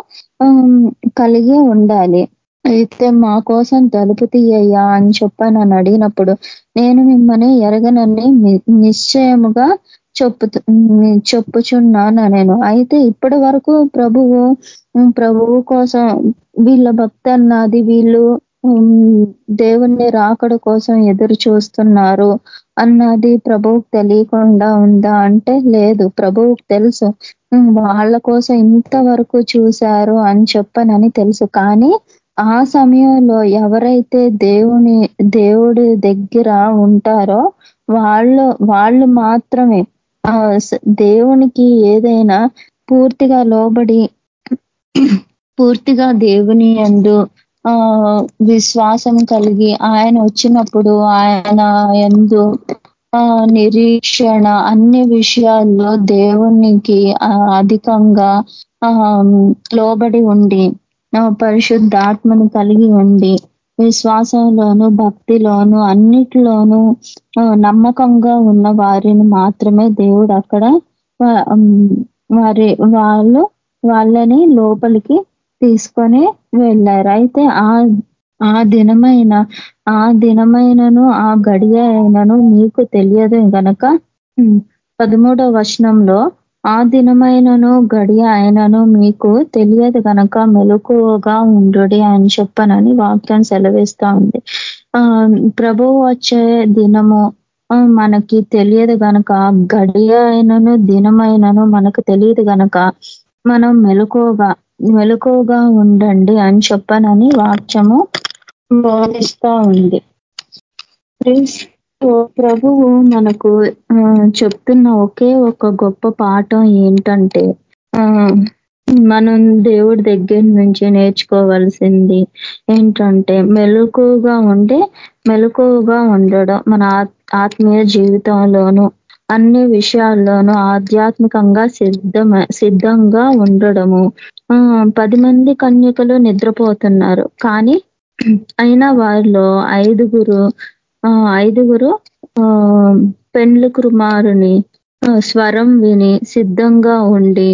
కలిగి ఉండాలి. అయితే మా కోసం తలుపు తీయ్యా అని చెప్పాను నన్ను అడిగినప్పుడు నేను మిమ్మల్ని ఎరగనని నిశ్చయముగా చెప్పు చెప్పుచున్నాను నేను? అయితే ఇప్పటి వరకు ప్రభువు ప్రభువు కోసం వీళ్ళ భక్తి అన్నది వీళ్ళు దేవుణ్ణి రాకడ కోసం ఎదురు చూస్తున్నారు. అన్నది ప్రభువుకు తెలియకుండా ఉందా? అంటే లేదు ప్రభువుకు తెలుసు. వాళ్ళ కోసం ఇంతవరకు చూశారు అని చెప్పనని తెలుసు. కానీ ఆ సమయంలో ఎవరైతే దేవుని దేవుడి దగ్గర ఉంటారో వాళ్ళు వాళ్ళు మాత్రమే ఆ దేవునికి ఏదైనా పూర్తిగా లోబడి పూర్తిగా దేవుని అందు విశ్వాసం కలిగి ఆయన వచ్చినప్పుడు ఆయన ఎందు నిరీక్షణ అన్ని విషయాల్లో దేవునికి అధికంగా లోబడి ఉండి పరిశుద్ధాత్మను కలిగి ఉండి విశ్వాసంలోను భక్తిలోను అన్నిటిలోనూ నమ్మకంగా ఉన్న వారిని మాత్రమే దేవుడు అక్కడ వారి వాళ్ళు వాళ్ళని లోపలికి తీసుకొని వెళ్ళారు. అయితే ఆ ఆ దినమైన ఆ దినమైనను ఆ గడియ అయినను మీకు తెలియదు గనక పదమూడవ వచనంలో ఆ దినమైనను గడియ అయినను మీకు తెలియదు గనక మెలకువగా ఉండు అని చెప్పనని వాక్యం సెలవిస్తా ఉంది. ఆ ప్రభువు వచ్చే దినము మనకి తెలియదు గనక గడియ అయినను దినమైనను మనకు తెలియదు గనక మనం మెలకువగా మెలకువగా ఉండండి అని చెప్పనని వాక్యము బోధిస్తా ఉంది. ప్రభువు మనకు చెప్తున్న ఒకే ఒక గొప్ప పాఠం ఏంటంటే ఆ మనం దేవుడి దగ్గర నుంచి నేర్చుకోవాల్సింది ఏంటంటే మెలకుగా ఉండే మెలకుగా ఉండడం మన ఆత్మీయ జీవితంలోనూ అన్ని విషయాల్లోనూ ఆధ్యాత్మికంగా సిద్ధమ సిద్ధంగా ఉండడము. ఆ పది మంది కన్యకలు నిద్రపోతున్నారు. కానీ అయినా వారిలో ఐదుగురు ఆ ఐదుగురు ఆ పెండ్లు కుమారుని స్వరం విని సిద్ధంగా ఉండి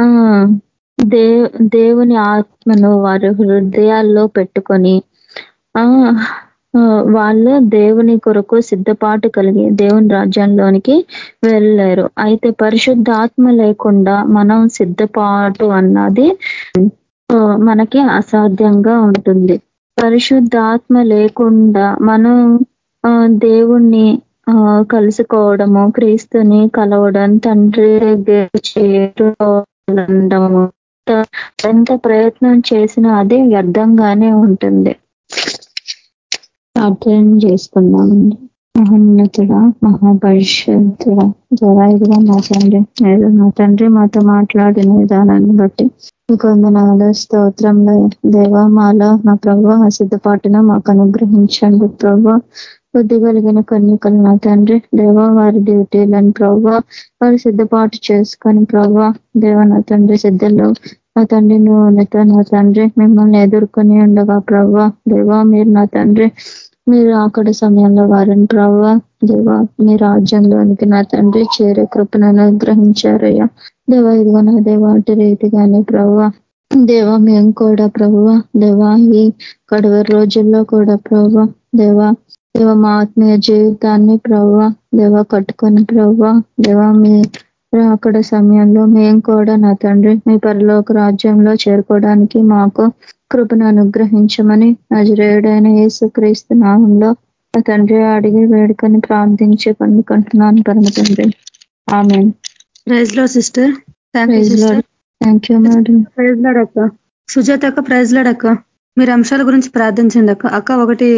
ఆ దే దేవుని ఆత్మను వారి హృదయాల్లో పెట్టుకొని ఆ వాళ్ళు దేవుని కొరకు సిద్ధపాటు కలిగి దేవుని రాజ్యంలోనికి వెళ్ళారు అయితే పరిశుద్ధాత్మ లేకుండా మనం సిద్ధపాటు అన్నది మనకి అసాధ్యంగా ఉంటుంది. పరిశుద్ధాత్మ లేకుండా మనం దేవుణ్ణి ఆ కలుసుకోవడము క్రీస్తుని కలవడం తండ్రి చేరుకోవడము ఎంత ప్రయత్నం చేసినా అదే వ్యర్థంగానే ఉంటుంది. ప్రార్థన చేసుకున్నామండి మహోన్నతుడ మహాపరిషత్తుడ జవాయిగా మా తండ్రి నేను మా తండ్రి మాతో మాట్లాడిన విధానాన్ని బట్టి కొందనాలు స్తోత్రంలో దేవా మాలో మా ప్రభు సిద్ధపాటున మాకు అనుగ్రహించండి ప్రభు. బుద్ధి కలిగిన కన్యకలు నా తండ్రి దేవ వారి డ్యూటీలను ప్రభు వారి సిద్ధపాటు చేసుకొని ప్రభు దేవ నా తండ్రి సిద్ధంలో నా తండ్రి నువ్వు నా తండ్రి మిమ్మల్ని ఎదుర్కొని ఉండగా ప్రభా దేవా మీరు నా తండ్రి మీరు ఆకడ సమయంలో వారిని ప్రభావ దేవ మీ రాజ్యంలోనికి నా తండ్రి చేరే కృపను అనుగ్రహించారయ్యా. దేవ ఇదిగో నా దేవాటి రీతిగానే ప్రభావ దేవ మేము కూడా ప్రభువ దేవా ఈ కడవ రోజుల్లో కూడా ప్రభు దేవా దేవ మా ఆత్మీయ జీవితాన్ని ప్రవ్వ దేవ కట్టుకొని ప్రవ్వ దేవ మీ అక్కడ సమయంలో మేము కూడా నా తండ్రి మీ పరలోక రాజ్యంలో చేరుకోవడానికి మాకు కృపను అనుగ్రహించమని నజరేయుడైన యేసు క్రీస్తు నామంలో నా తండ్రి అడిగి వేడుకొని ప్రార్థించి పొందుకుంటున్నాను పరమ తండ్రి. ఆమె ప్రైజ్లో sister. Thank you madam praise లాడక్క Sujatha అక్క ప్రైజ్ లాడక్క మీరు అంశాల గురించి ప్రార్థించండి అక్క. అక్క ఒకటి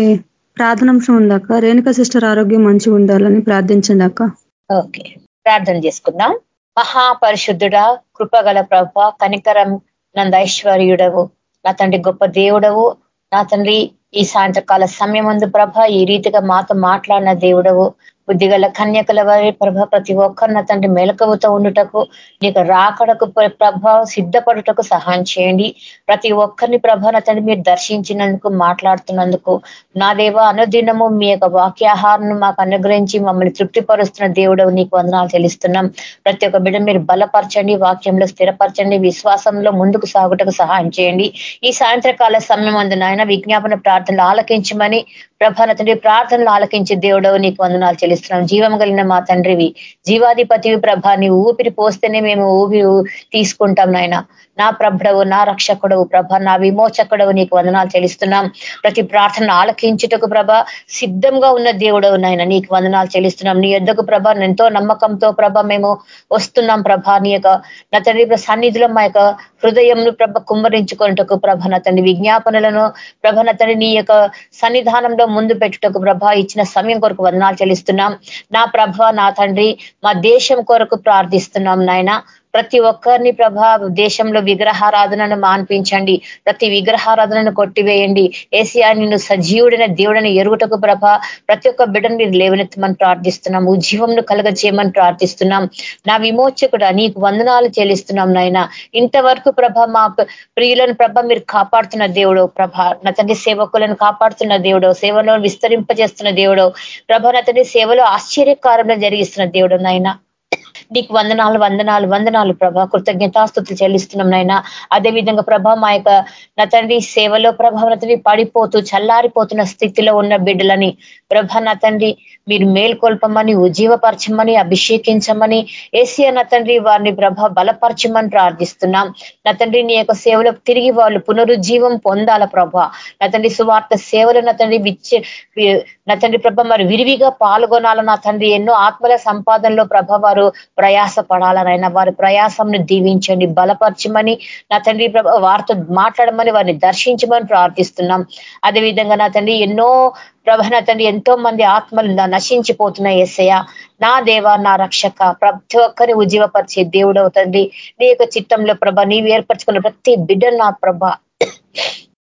ప్రార్థనాంశం ఉందాక రేణుక సిస్టర్ ఆరోగ్యం మంచిగా ఉండాలని ప్రార్థించండి అక్క. ఓకే. ప్రార్థన చేసుకుందాం. మహాపరిశుద్ధుడ కృపగల ప్రభ కనికరం నందైశ్వర్యుడవు నా తండ్రి గొప్ప దేవుడవు. నా తండ్రి ఈ సాయంత్రకాల సమయం ముందు ప్రభ ఈ రీతిగా మాతో మాట్లాడిన దేవుడవు. బుద్ధిగల కన్యకల వారి ప్రభ ప్రతి ఒక్కరిన తండ్రి మెలకువతో ఉండుటకు నీకు రాకడకు ప్రభ సిద్ధపడుటకు సహాయం చేయండి. ప్రతి ఒక్కరిని ప్రభ తండ్రి మీరు దర్శించినందుకు మాట్లాడుతున్నందుకు నా దేవ అనుదినము మీ యొక్క వాక్యాహారం మాకు అనుగ్రహించి మమ్మల్ని తృప్తిపరుస్తున్న దేవుడు నీకు వందనాలు తెలుస్తున్నాం ప్రతి ఒక్క బిడ్డ మీరు బలపరచండి వాక్యంలో స్థిరపరచండి విశ్వాసంలో ముందుకు సాగుటకు సహాయం చేయండి. ఈ సాయంత్రకాల సమయం అందు విజ్ఞాపన ప్రార్థనలు ఆలకించమని ప్రభాన తండ్రి ప్రార్థనలు ఆలకించి దేవుడవు నీకు వందనాలు చెల్లిస్తున్నాం. జీవం కలిగిన మా తండ్రివి. జీవాధిపతివి ప్రభా నీ ఊపిరి పోస్తేనే మేము ఊపిరి తీసుకుంటాం నాయన. నా ప్రభుడవు నా రక్షకుడవు ప్రభ నా విమోచకుడవు నీకు వందనాలు చెల్లిస్తున్నాం. ప్రతి ప్రార్థన ఆలకించుటకు ప్రభ సిద్ధంగా ఉన్న దేవుడవు నాయన నీకు వందనాలు చెల్లిస్తున్నాం. నీ యొద్దకు ప్రభ ఎంతో నమ్మకంతో ప్రభ మేము వస్తున్నాం ప్రభ నీ యొక్క నా తండ్రి సన్నిధిలో మా యొక్క హృదయంను ప్రభ కుమ్మరించుకున్నటకు ప్రభ నా తండ్రి విజ్ఞాపనలను ప్రభ నా తండ్రి నీ యొక్క సన్నిధానంలో ముందు పెట్టుటకు ప్రభ ఇచ్చిన సమయం కొరకు వందనాలు చెల్లిస్తున్నాం. నా ప్రభ నా తండ్రి మా దేశం కొరకు ప్రార్థిస్తున్నాం నాయన. ప్రతి ఒక్కరిని ప్రభా దేశంలో విగ్రహారాధనను మాన్పించండి. ప్రతి విగ్రహారాధనను కొట్టివేయండి. ఏసియా నిన్ను సజీవుడైన దేవుడని ఎరుగుటకు ప్రభ ప్రతి ఒక్క బిడ్డను మీరు లేవనెత్తమని ప్రార్థిస్తున్నాం. ఉజ్జీవంను కలగజేయమని ప్రార్థిస్తున్నాం. నా విమోచకుడ నీకు వందనాలు చెల్లిస్తున్నాం నాయన. ఇంతవరకు ప్రభ మా ప్రియులను ప్రభ మీరు కాపాడుతున్న దేవుడు ప్రభ. నా తండ్రి సేవకులను కాపాడుతున్న దేవుడు సేవలో విస్తరింపజేస్తున్న దేవుడు ప్రభ నా తండ్రి సేవలో ఆశ్చర్యకారంలో జరిగిస్తున్న దేవుడు నాయన. నీకు వందనాలు వందనాలు వందనాలు ప్రభా. కృతజ్ఞతాస్తుతులు చెల్లిస్తున్నాం నాయన. అదేవిధంగా ప్రభా మా యొక్క నా తండ్రి సేవలో ప్రభావ తండ్రి పడిపోతూ చల్లారిపోతున్న స్థితిలో ఉన్న బిడ్డలని ప్రభ నా తండ్రి మీరు మేల్కొల్పమని ఉజ్జీవపరచమని అభిషేకించమని ఏసియా నా తండ్రి వారిని ప్రభ బలపరచమని ప్రార్థిస్తున్నాం. నా తండ్రి నీ యొక్క సేవలో తిరిగి వాళ్ళు పునరుజ్జీవం పొందాల ప్రభ. నా తండ్రి సువార్త సేవలు నా తండ్రి విచ్చే నా తండ్రి ప్రభ మరి విరివిగా పాల్గొనాల నా తండ్రి. ఎన్నో ఆత్మల సంపాదనలో ప్రభ వారు ప్రయాస పడాలనైనా వారి ప్రయాసంను దీవించండి బలపరచమని నా తండ్రి ప్రభ వారితో మాట్లాడమని వారిని దర్శించమని ప్రార్థిస్తున్నాం. అదేవిధంగా నా తండ్రి ఎన్నో ప్రభన తండ్రి ఎంతో మంది ఆత్మలు నశించిపోతున్న ఎస్సయ్య నా దేవ నా రక్షక ప్రతి ఒక్కరిని ఉజ్జీవపరిచే దేవుడు అవుతండి నీ యొక్క చిత్తంలో ప్రభ నీవు ఏర్పరచుకున్న ప్రతి బిడ్డ నా ప్రభ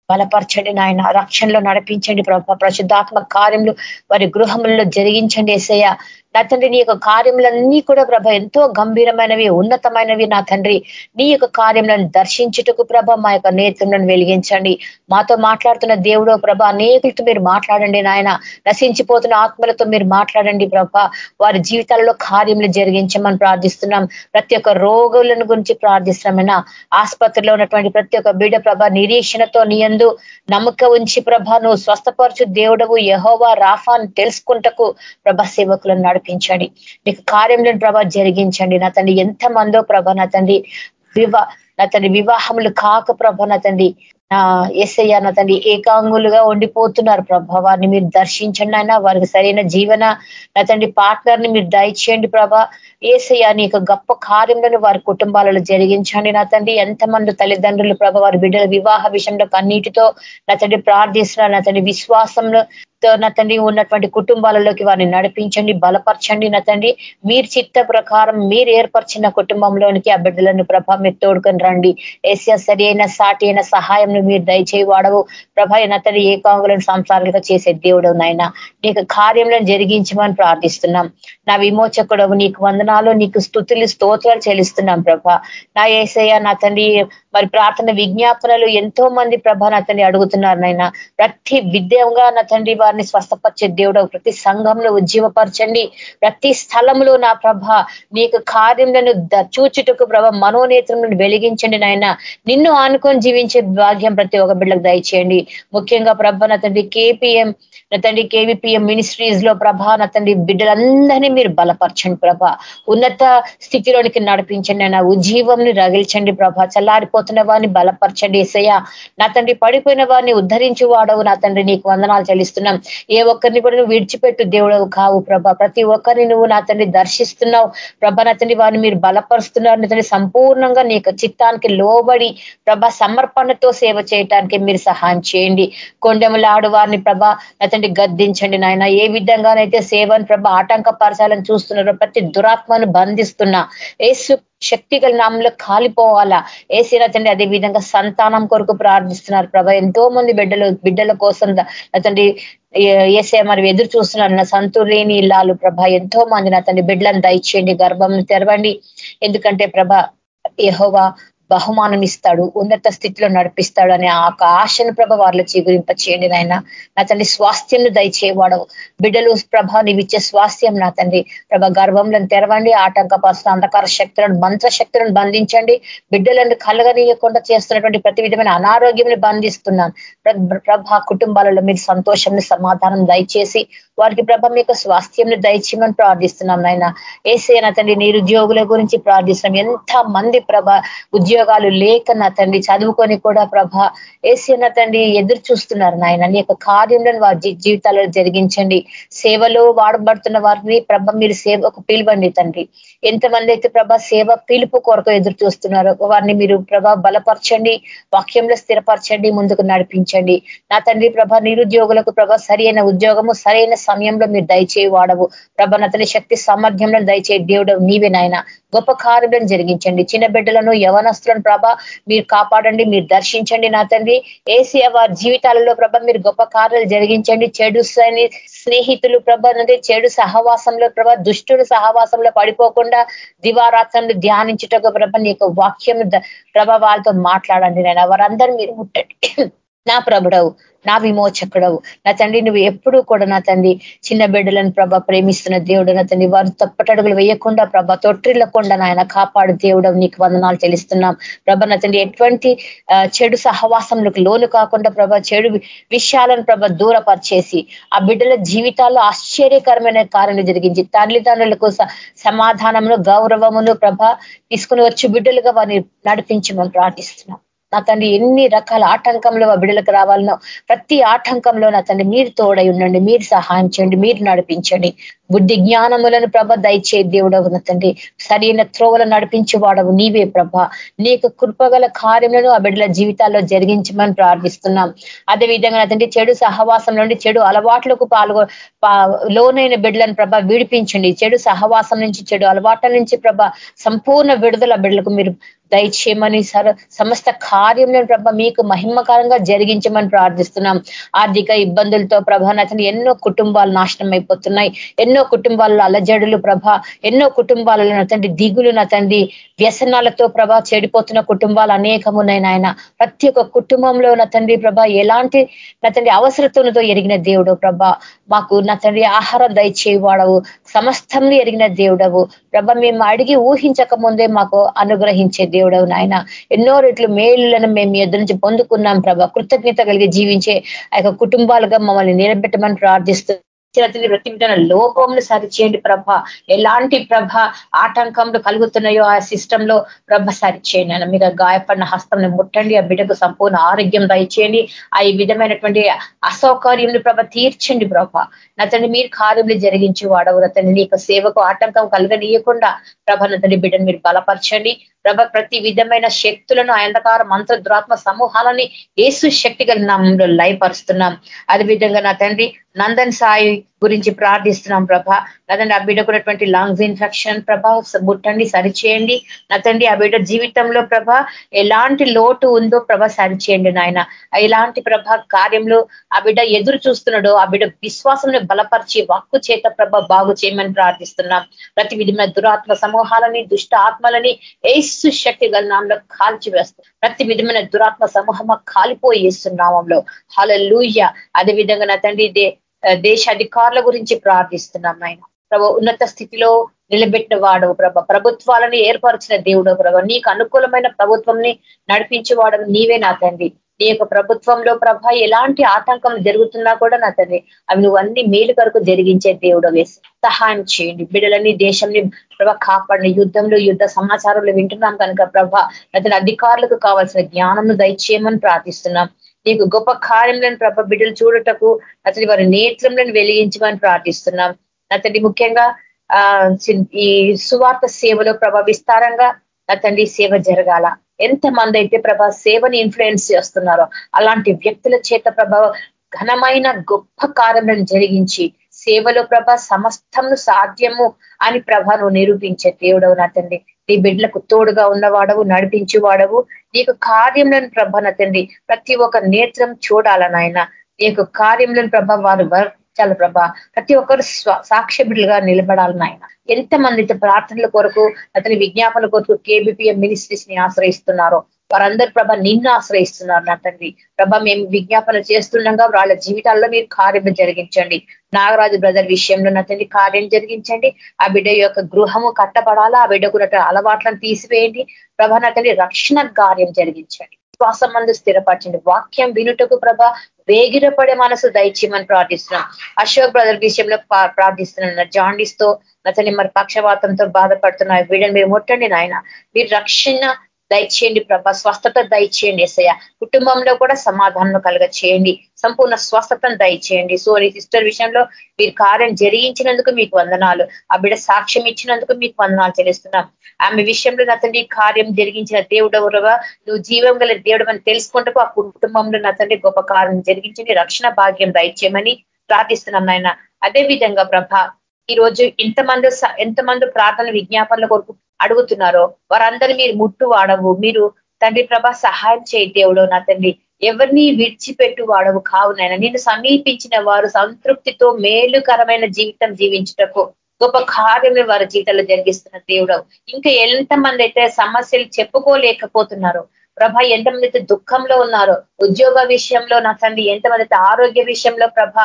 బలపరచండి నాయన. రక్షణలో నడిపించండి ప్రభ. ప్రశుద్ధాత్మ కార్యములు వారి గృహములలో జరిగించండి ఏసయ్య. నా తండ్రి నీ యొక్క కార్యములన్నీ కూడా ప్రభ ఎంతో గంభీరమైనవి ఉన్నతమైనవి నా తండ్రి. నీ యొక్క కార్యములను దర్శించుటకు ప్రభ మా యొక్క నేత్రులను వెలిగించండి. మాతో మాట్లాడుతున్న దేవుడో ప్రభ అనేకులతో మీరు మాట్లాడండి నాయన. నశించిపోతున్న ఆత్మలతో మీరు మాట్లాడండి ప్రభ. వారి జీవితాల్లో కార్యములు జరిగించమని ప్రార్థిస్తున్నాం. ప్రతి ఒక్క రోగులను గురించి ప్రార్థిస్తున్నామైన? ఆసుపత్రిలో ఉన్నటువంటి ప్రతి ఒక్క బిడ ప్రభ నిరీక్షణతో నీయందు నమ్మక ఉంచి ప్రభ నువ్వు స్వస్థపరచు దేవుడవు యహోవా రాఫాన్ తెలుసుకుంటకు ప్రభ సేవకులను నడిపించండి నీకు కార్యంలో ప్రభ జరిగించండి. నా తండ్రి ఎంత మందో ప్రభ నా తండ్రి వివా నా తండ్రి వివాహములు కాక ప్రభ నా తండ్రి ఎస్ఐ నా తండ్రి ఏకాంగులుగా ఉండిపోతున్నారు ప్రభ. వారిని మీరు దర్శించండి అయినా వారికి సరైన జీవన నా తండ్రి పార్ట్నర్ని మీరు దయచేయండి ప్రభ. ఏసయ్య నీ యొక్క గొప్ప కార్యములను వారి కుటుంబాలలో జరిగించండి నా తండ్రి. ఎంతమంది తల్లిదండ్రులు ప్రభ వారి బిడ్డల వివాహ విషయంలో కన్నీటితో నా తండ్రి ప్రార్థిస్తున్నారు. నా తండ్రి విశ్వాసంలో నా తండ్రి ఉన్నటువంటి కుటుంబాలలోకి వారిని నడిపించండి బలపరచండి నా తండ్రి. మీరు చిత్త ప్రకారం మీరు ఏర్పరిచిన కుటుంబంలోనికి ఆ బిడ్డలను ప్రభ మీరు తోడుకొని రండి ఏసియా సరి అయిన సాటి అయిన సహాయం మీరు దయచేయి వాడవు ప్రభ నతని ఏకాంగులను సంసారాలుగా చేసే దేవుడు నాయన. నీకు కార్యములను జరిగించమని ప్రార్థిస్తున్నాం. నా విమోచకుడవు నీకు వందనాలు నీకు స్థుతులు స్తోత్రాలు చెల్లిస్తున్నాం ప్రభ. నా ఏసయ్య నా తండ్రి మరి ప్రార్థన విజ్ఞాపనలు ఎంతో మంది ప్రభ నా తండ్రి అడుగుతున్నారు నాయన. ప్రతి విద్యంగా నా తండ్రి వారిని స్వస్థపరిచే దేవుడు ప్రతి సంఘంలో ఉజ్జీవపరచండి. ప్రతి స్థలంలో నా ప్రభ నీకు కార్యములను చూచుటకు ప్రభ మనోనేత్రములను వెలిగించండి నాయన. నిన్ను ఆనుకొని జీవించే భాగ్యం ప్రతి ఒక్క బిడ్డకు దయచేయండి. ముఖ్యంగా ప్రభ నా తండ్రి కేపీఎం నా తండ్రి కేవీపీఎం మినిస్ట్రీస్లో ప్రభా నా తండ్రి బిడ్డలందరినీ మీరు బలపరచండి ప్రభ. ఉన్నత స్థితిలోనికి నడిపించండి ఆయన ఉజ్జీవంని రగిల్చండి ప్రభ. చల్లారిపోతున్న వారిని బలపరచండి ఏసయ్య. నా తండ్రి పడిపోయిన వారిని ఉద్ధరించి వాడవు నా తండ్రి నీకు వందనాలు చెల్లిస్తున్నాం. ఏ ఒక్కరిని కూడా నువ్వు విడిచిపెట్టు దేవుడవు కావు ప్రభ. ప్రతి ఒక్కరిని నువ్వు నా తండ్రి దర్శిస్తున్నావు. ప్రభ నా తండ్రి వారిని మీరు బలపరుస్తున్నారు. నా తండ్రి సంపూర్ణంగా నీ చిత్తానికి లోబడి ప్రభ సమర్పణతో సేవ చేయటానికి మీరు సహాయం చేయండి. కొండెములాడు వారిని ప్రభ అతన్ని గద్దించండి నాయన. ఏ విధంగానైతే సేవను ప్రభ ఆటంకపరచాలని చూస్తున్నారో ప్రతి దురాత్మను బంధిస్తున్నా ఏసు శక్తి గల నామంలో కాలిపోవాలా? ఏసీన తండ్రి అదే విధంగా సంతానం కొరకు ప్రార్థిస్తున్నారు ప్రభ. ఎంతో మంది బిడ్డలు బిడ్డల కోసం అతండి ఏసే మరి ఎదురు చూస్తున్నారు. నా సంతులేని ఇల్లాలు ప్రభ. ఎంతో మంది నా తండ్రి బిడ్డలను దయచేయండి గర్భం తెరవండి. ఎందుకంటే ప్రభ యహోవా బహుమానం ఇస్తాడు ఉన్నత స్థితిలో నడిపిస్తాడు అనే ఆ ఆశను ప్రభ వారిలో చిగురింప చేయండి నాయన. నా తండ్రి స్వాస్థ్యంను దయచేవాడు బిడ్డలు ప్రభ నీవిచ్చే స్వాస్థ్యం నా తండ్రి. ప్రభ గర్భంలను తెరవండి ఆటంకపరుస్తున్న అంధకార శక్తులను మంత్ర శక్తులను బంధించండి. బిడ్డలను కలగనీయకుండా చేస్తున్నటువంటి ప్రతి విధమైన అనారోగ్యం బంధిస్తున్నాను. ప్రభ కుటుంబాలలో మీరు సంతోషం సమాధానం దయచేసి వారికి ప్రభ మీకు స్వాస్థ్యంని దయచేయమని ప్రార్థిస్తున్నాం నాయన. ఏసే నా తండ్రి నిరుద్యోగుల గురించి ప్రార్థిస్తున్నాం. ఎంత మంది ప్రభ ఉద్యోగాలు లేక నా తండ్రి చదువుకొని కూడా ప్రభ ఏసే నా తండ్రి ఎదురు చూస్తున్నారు నాయన. నీ యొక్క కార్యంలో వారి జీవితాలలో జరిగించండి. సేవలో వాడబడుతున్న వారిని ప్రభ మీరు సేవకు పిలువండి తండ్రి. ఎంతమంది అయితే ప్రభ సేవ పిలుపు కొరకు ఎదురు చూస్తున్నారో వారిని మీరు ప్రభ బలపరచండి. వాక్యంలో స్థిరపరచండి. ముందుకు నడిపించండి. నా తండ్రి ప్రభ నిరుద్యోగులకు ప్రభ సరైన ఉద్యోగము సరైన సమయంలో మీరు దయచేయి వాడవు. ప్రభ నతని శక్తి సామర్థ్యంలో దయచేయి దేవుడు నీవే నాయన. గొప్ప కార్యాలను జరిగించండి. చిన్న బిడ్డలను యవనస్తులను ప్రభ మీరు కాపాడండి మీరు దర్శించండి నా తండ్రి. ఏసీ వారి జీవితాలలో ప్రభ మీరు గొప్ప కార్యాలు జరిగించండి. చెడు స్నేహితులు ప్రభ చెడు సహవాసంలో ప్రభ దుష్టుడు సహవాసంలో పడిపోకుండా దివారాత్రంలో ధ్యానించుటకు ప్రభ నీకు వాక్యం ప్రభ వాళ్ళతో మాట్లాడండి నేను వారందరూ మీరు ముట్టండి. నా ప్రభుడవు నా విమోచకుడవు. నా తండ్రి నువ్వు ఎప్పుడూ కూడా నా తండ్రి చిన్న బిడ్డలను ప్రభ ప్రేమిస్తున్న దేవుడు నా తండ్రి వారు తప్పటడుగులు వేయకుండా ప్రభ తొట్టిల్లకుండా నాయన కాపాడు దేవుడు నీకు వందనాలు తెలుస్తున్నాం ప్రభ నా తండ్రి ఎటువంటి చెడు సహవాసంలోకి లోను కాకుండా ప్రభ చెడు విషయాలను ప్రభ దూరపరిచేసి ఆ బిడ్డల జీవితాల్లో ఆశ్చర్యకరమైన కార్యాలు జరిగించి తల్లిదండ్రులకు సమాధానమును గౌరవమును ప్రభ తీసుకుని వచ్చి బిడ్డలుగా వారిని నడిపించమని ప్రార్థిస్తున్నాం. నా తండ్రి ఎన్ని రకాల ఆటంకంలో ఆ బిడ్డలకు రావాలనో ప్రతి ఆటంకంలో నా తండ్రి మీరు తోడై ఉండండి మీరు సహాయం చేయండి మీరు నడిపించండి. బుద్ధి జ్ఞానములను ప్రభ దయచే దేవుడవు నా తండ్రి. సరైన త్రోవలు నడిపించేవాడవు నీవే ప్రభ. నీకు కృపగల కార్యములను ఆ బిడ్డల జీవితాల్లో జరిగించమని ప్రార్థిస్తున్నాం. అదే విధంగా నా తండ్రి చెడు సహవాసం నుండి చెడు అలవాట్లకు పాల్గొ లోనైన బిడ్డలను ప్రభ విడిపించండి. చెడు సహవాసం నుంచి చెడు అలవాట్ల నుంచి ప్రభ సంపూర్ణ విడుదల బిడ్డలకు మీరు దయచేయమని సర సమస్త కార్యంలో ప్రభ మీకు మహిమకరంగా జరిగించమని ప్రార్థిస్తున్నాం. ఆర్థిక ఇబ్బందులతో ప్రభ నతని ఎన్నో కుటుంబాలు నాశనం అయిపోతున్నాయి. ఎన్నో కుటుంబాలలో అలజడులు ప్రభ ఎన్నో కుటుంబాలలో నతండి దిగులు నతండి వ్యసనాలతో ప్రభ చెడిపోతున్న కుటుంబాలు అనేకమున్నాయి నాయన. ప్రతి ఒక్క కుటుంబంలో నా తండ్రి ప్రభ ఎలాంటి నా తండ్రి అవసరతలతో ఎరిగిన దేవుడు ప్రభ. మాకు నా తండ్రి ఆహారం దయచేవాడవు సమస్తంలో ఎరిగిన దేవుడవు. ప్రభ మేము అడిగి ఊహించక ముందే మాకు అనుగ్రహించే దేవుడవు నాయన. ఎన్నో రెట్లు మేలులను మేము ఎదురు నుంచి పొందుకున్నాం ప్రభ. కృతజ్ఞత కలిగి జీవించే ఆ కుటుంబాలుగా మమ్మల్ని నిలబెట్టమని ప్రార్థిస్తూ చిరతిని బ్రతిమిటన లోపంను సరిచేయండి ప్రభ. ఎలాంటి ప్రభ ఆటంకంలు కలుగుతున్నాయో ఆ సిస్టమ్లో ప్రభ సరిచేయండి. ఆయన మీరు గాయపడిన హస్తంని ముట్టండి. ఆ బిడ్డకు సంపూర్ణ ఆరోగ్యం దయచేయండి. ఆ ఈ విధమైనటువంటి అసౌకర్యం ప్రభ తీర్చండి ప్రభ. నతని మీరు కార్యములు జరిగించి వాడవు నతని నీ సేవకు ఆటంకం కలగనీయకుండా ప్రభ నతని బిడ్డను మీరు బలపరచండి. ప్రభ ప్రతి విధమైన శక్తులను అంధకార మంత్ర దురాత్మ సమూహాలని ఏసు శక్తి కలిగిన నామంలో లయపరుస్తున్నాం. అదేవిధంగా నా తండ్రి నందన్ సాయి గురించి ప్రార్థిస్తున్నాం ప్రభ. నదండి ఆ బిడ్డకున్నటువంటి లంగ్స్ ఇన్ఫెక్షన్ ప్రభ ముట్టండి సరిచేయండి. నా తండ్రి ఆ బిడ్డ జీవితంలో ప్రభ ఎలాంటి లోటు ఉందో ప్రభ సరిచేయండి నాయన. ఎలాంటి ప్రభ కార్యంలో ఆ బిడ్డ ఎదురు చూస్తున్నాడో ఆ బిడ్డ విశ్వాసంలో బలపరిచి వాక్కు చేత ప్రభ బాగు చేయమని ప్రార్థిస్తున్నాం. ప్రతి విధమైన దురాత్మ సమూహాలని దుష్ట ఆత్మలని ఏసు శక్తి గల నామంలో కాల్చివేస్తాం ప్రతి విధమైన దురాత్మ సమూహమ కాలిపోయి వేస్తున్నామంలో హలలుయ్య అదే విధంగా నా తండ్రి దే దేశాధికారుల గురించి ప్రార్థిస్తున్నాం ఆయన ప్రభు ఉన్నత స్థితిలో నిలబెట్టిన వాడు ప్రభ. ప్రభుత్వాలను ఏర్పరిచిన దేవుడు ప్రభ. నీకు అనుకూలమైన ప్రభుత్వంని నడిపించేవాడు నీవే నా తండ్రి. నీ యొక్క ప్రభుత్వంలో ప్రభ ఎలాంటి ఆటంకం జరుగుతున్నా కూడా నా తండ్రి అవి నువ్వు అన్ని మేలు కొరకు జరిగించే దేవుడు వేసి సహాయం చేయండి. బిడ్డలని దేశంని ప్రభ కాపాడిన యుద్ధంలో యుద్ధ సమాచారంలో వింటున్నాం కనుక ప్రభ అతని అధికారులకు కావాల్సిన జ్ఞానం దయచేయమని ప్రార్థిస్తున్నాం. నీకు గొప్ప కార్యంలను ప్రభ బిడ్డలు చూడటకు అతని వారి నేత్రంలను వెలిగించమని ప్రార్థిస్తున్నాం. అతడి ముఖ్యంగా ఆ ఈ సువార్త సేవలో ప్రభ విస్తారంగా అతండి సేవ జరగాల. ఎంతమంది అయితే ప్రభా సేవని ఇన్ఫ్లుయెన్స్ చేస్తున్నారో అలాంటి వ్యక్తుల చేత ప్రభా ఘనమైన గొప్ప కార్యములను జరిగించి సేవలో ప్రభ సమస్తం సాధ్యము అని ప్రభ నువ్వు నిరూపించే దేవుడవు నా తండ్రి. నీ బిడ్డలకు తోడుగా ఉన్నవాడవు నడిపించి వాడవు నీకు కార్యంలోని ప్రభ నా తండ్రి ప్రతి ఒక్క నేత్రం చూడాలనాయన నీకు కార్యంలోని ప్రభ వారు వర్చాల ప్రభా. ప్రతి ఒక్కరు సాక్ష్య బిడ్డలుగా నిలబడాలని ఆయన ఎంతమంది ప్రార్థనల కొరకు అతని విజ్ఞాపన కొరకు కేబిపిఎం మినిస్ట్రీస్ని ఆశ్రయిస్తున్నారో వారందరూ ప్రభ నిన్ను ఆశ్రయిస్తున్నారు నా తండ్రి. ప్రభ మేము విజ్ఞాపన చేస్తుండగా వాళ్ళ జీవితాల్లో మీరు కార్యం జరిగించండి. నాగరాజు బ్రదర్ విషయంలో నా తండ్రి కార్యం జరిగించండి. ఆ బిడ్డ యొక్క గృహము కట్టబడాలా? ఆ బిడ్డకు అలవాట్లను తీసివేయండి. ప్రభ నా తండ్రి రక్షణ కార్యం జరిగించండి. శ్వాసం మందు స్థిరపరచండి వాక్యం వినుటకు ప్రభ వేగిరపడే మనసు దయచేయమని ప్రార్థిస్తున్నాం. అశోక్ బ్రదర్ విషయంలో ప్రార్థిస్తున్నాను. జాండీస్తో అతని మరి పక్షవాతంతో బాధపడుతున్న వీడని మీరు ముట్టండి నాయన. మీరు రక్షణ దయచేయండి ప్రభ స్వస్థత దయచేయండి ఎసయ్య కుటుంబంలో కూడా సమాధానం కలగ చేయండి సంపూర్ణ స్వస్థతను దయచేయండి. సో నీ సిస్టర్ విషయంలో మీరు కార్యం జరిగించినందుకు మీకు వందనాలు. ఆ బిడ్డ సాక్ష్యం ఇచ్చినందుకు మీకు వందనాలు చెల్లిస్తున్నాం. ఆమె విషయంలో నతండి కార్యం జరిగించిన దేవుడవరుగా నువ్వు జీవం గల దేవుడు అని తెలుసుకుంటూ ఆ కుటుంబంలో నతండి గొప్ప కార్యం జరిగించండి. రక్షణ భాగ్యం దయచేయమని ప్రార్థిస్తున్నాం నాయన. అదే విధంగా ప్రభ ఈ రోజు ఇంతమంది ఎంతమంది ప్రార్థన విజ్ఞాపనల కొరకు అడుగుతున్నారో వారందరూ మీరు ముట్టు వాడవు మీరు తండ్రి ప్రభ సహాయం చేయి దేవుడు నా తండ్రి. ఎవరిని విడిచిపెట్టు వాడవు కావునైనా నిన్ను సమీపించిన వారు సంతృప్తితో మేలుకరమైన జీవితం జీవించుటకు గొప్ప కార్యమే వారి జీవితంలో జరిగిస్తున్న దేవుడు ఇంకా ఎంతమంది అయితే సమస్యలు చెప్పుకోలేకపోతున్నారో ప్రభ ఎంతమంది అయితే దుఃఖంలో ఉన్నారో ఉద్యోగ విషయంలో నా తండ్రి ఎంతమంది అయితే ఆరోగ్య విషయంలో ప్రభ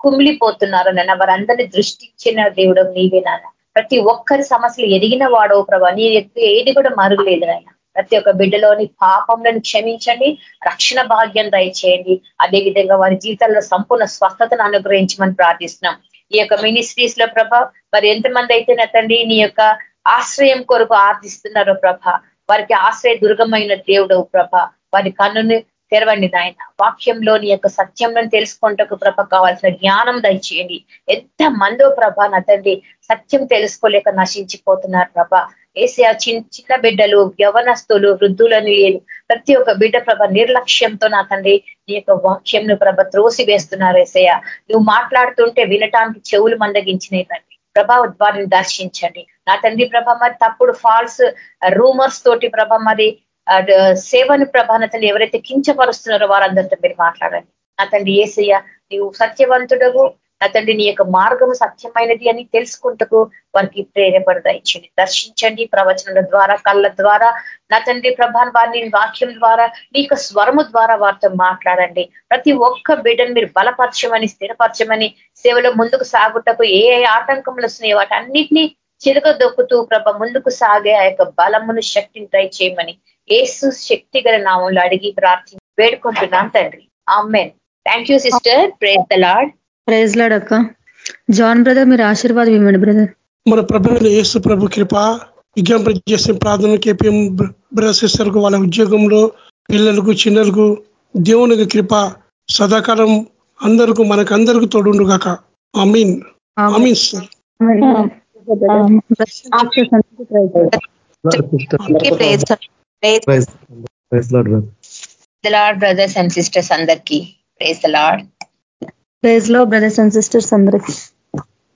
కుమిలిపోతున్నారో నాన్న వారందరినీ దృష్టించిన దేవుడు నీవే నాన్న ప్రతి ఒక్కరి సమస్యలు ఎదిగిన వాడో ప్రభా నీ ఏది కూడా మరుగులేదు నాయన. ప్రతి ఒక్క బిడ్డలోని పాపంలను క్షమించండి రక్షణ భాగ్యం దయచేయండి. అదేవిధంగా వారి జీవితాల్లో సంపూర్ణ స్వస్థతను అనుగ్రహించమని ప్రార్థిస్తున్నాం. ఈ యొక్క మినిస్ట్రీస్లో ప్రభ మరి ఎంతమంది అయితే నతండి నీ యొక్క ఆశ్రయం కొరకు ఆర్థిస్తున్నారో ప్రభ వారికి ఆశ్రయ దుర్గమైన దేవుడు ప్రభ. వారి కన్నుని తెరవండి నాయన. వాక్యంలోని యొక్క సత్యంలో తెలుసుకుంటకు ప్రభ కావాల్సిన జ్ఞానం దయచేయండి. ఎంత మందో ప్రభ నా తండ్రి సత్యం తెలుసుకోలేక నశించిపోతున్నారు ప్రభ. ఏసీ చిన్న చిన్న బిడ్డలు యవనస్తులు వృద్ధులని ప్రతి ఒక్క బిడ్డ ప్రభ నిర్లక్ష్యంతో నా తండ్రి నీ యొక్క వాక్యంను ప్రభ త్రోసి వేస్తున్నారు ఏసయ్య. నువ్వు మాట్లాడుతుంటే వినటానికి చెవులు మందగించినాయి తండ్రి. ప్రభ వారిని దర్శించండి. నా తండ్రి ప్రభ మరి తప్పుడు ఫాల్స్ రూమర్స్ తోటి ప్రభ మరి సేవను ప్రభానతలు ఎవరైతే కించపరుస్తున్నారో వారందరితో మీరు మాట్లాడండి. నా తండ్రి ఏసయ్య నీవు సత్యవంతుడవు. నా తండ్రి నీ యొక్క మార్గము సత్యమైనది అని తెలుసుకుంటూ వారికి ప్రేరేపడదా ఇచ్చండి దర్శించండి ప్రవచనాల ద్వారా కళ్ళ ద్వారా. నా తండ్రి ప్రభాన్ వారిని వాక్యం ద్వారా నీ స్వరము ద్వారా వారితో మాట్లాడండి. ప్రతి ఒక్క బిడ్డను మీరు బలపరచమని స్థిరపరచమని సేవలో ముందుకు సాగుటకు ఏ ఏ ఆటంకములు వస్తున్నాయో వాటి అన్నిటినీ చిలుక దొక్కుతూ ప్రభ ముందుకు సాగే ఆ యొక్క బలమును శక్తిని దయచేయమని ఏసు శక్తి గల నామంలో అడిగి ప్రార్థి వేడుకుంటున్నాం తండ్రి. Amen thank you sister praise the Lord praise Lord అక్క. జాన్ బ్రదర్ మీరు ఆశీర్వాదం ఇవ్వండి బ్రదర్. మన ప్రభు యేసు ప్రభు కృప విజ్ఞాపన చేసే ప్రార్థన కేపీఎం బ్రదర్ సిస్టర్కు వాళ్ళ ఉద్యోగంలో పిల్లలకు చిన్నలకు దేవునికి కృప సదాకాలం అందరికీ మనకు అందరికీ తోడుండు కాక అమీన్ అమీన్ సార్ బ్రదర్స్ అండ్ సిస్టర్స్ అందరికీ ప్రేజ్ ద లాడ్ ప్రేజ్లో బ్రదర్స్ అండ్ సిస్టర్స్ అందరికీ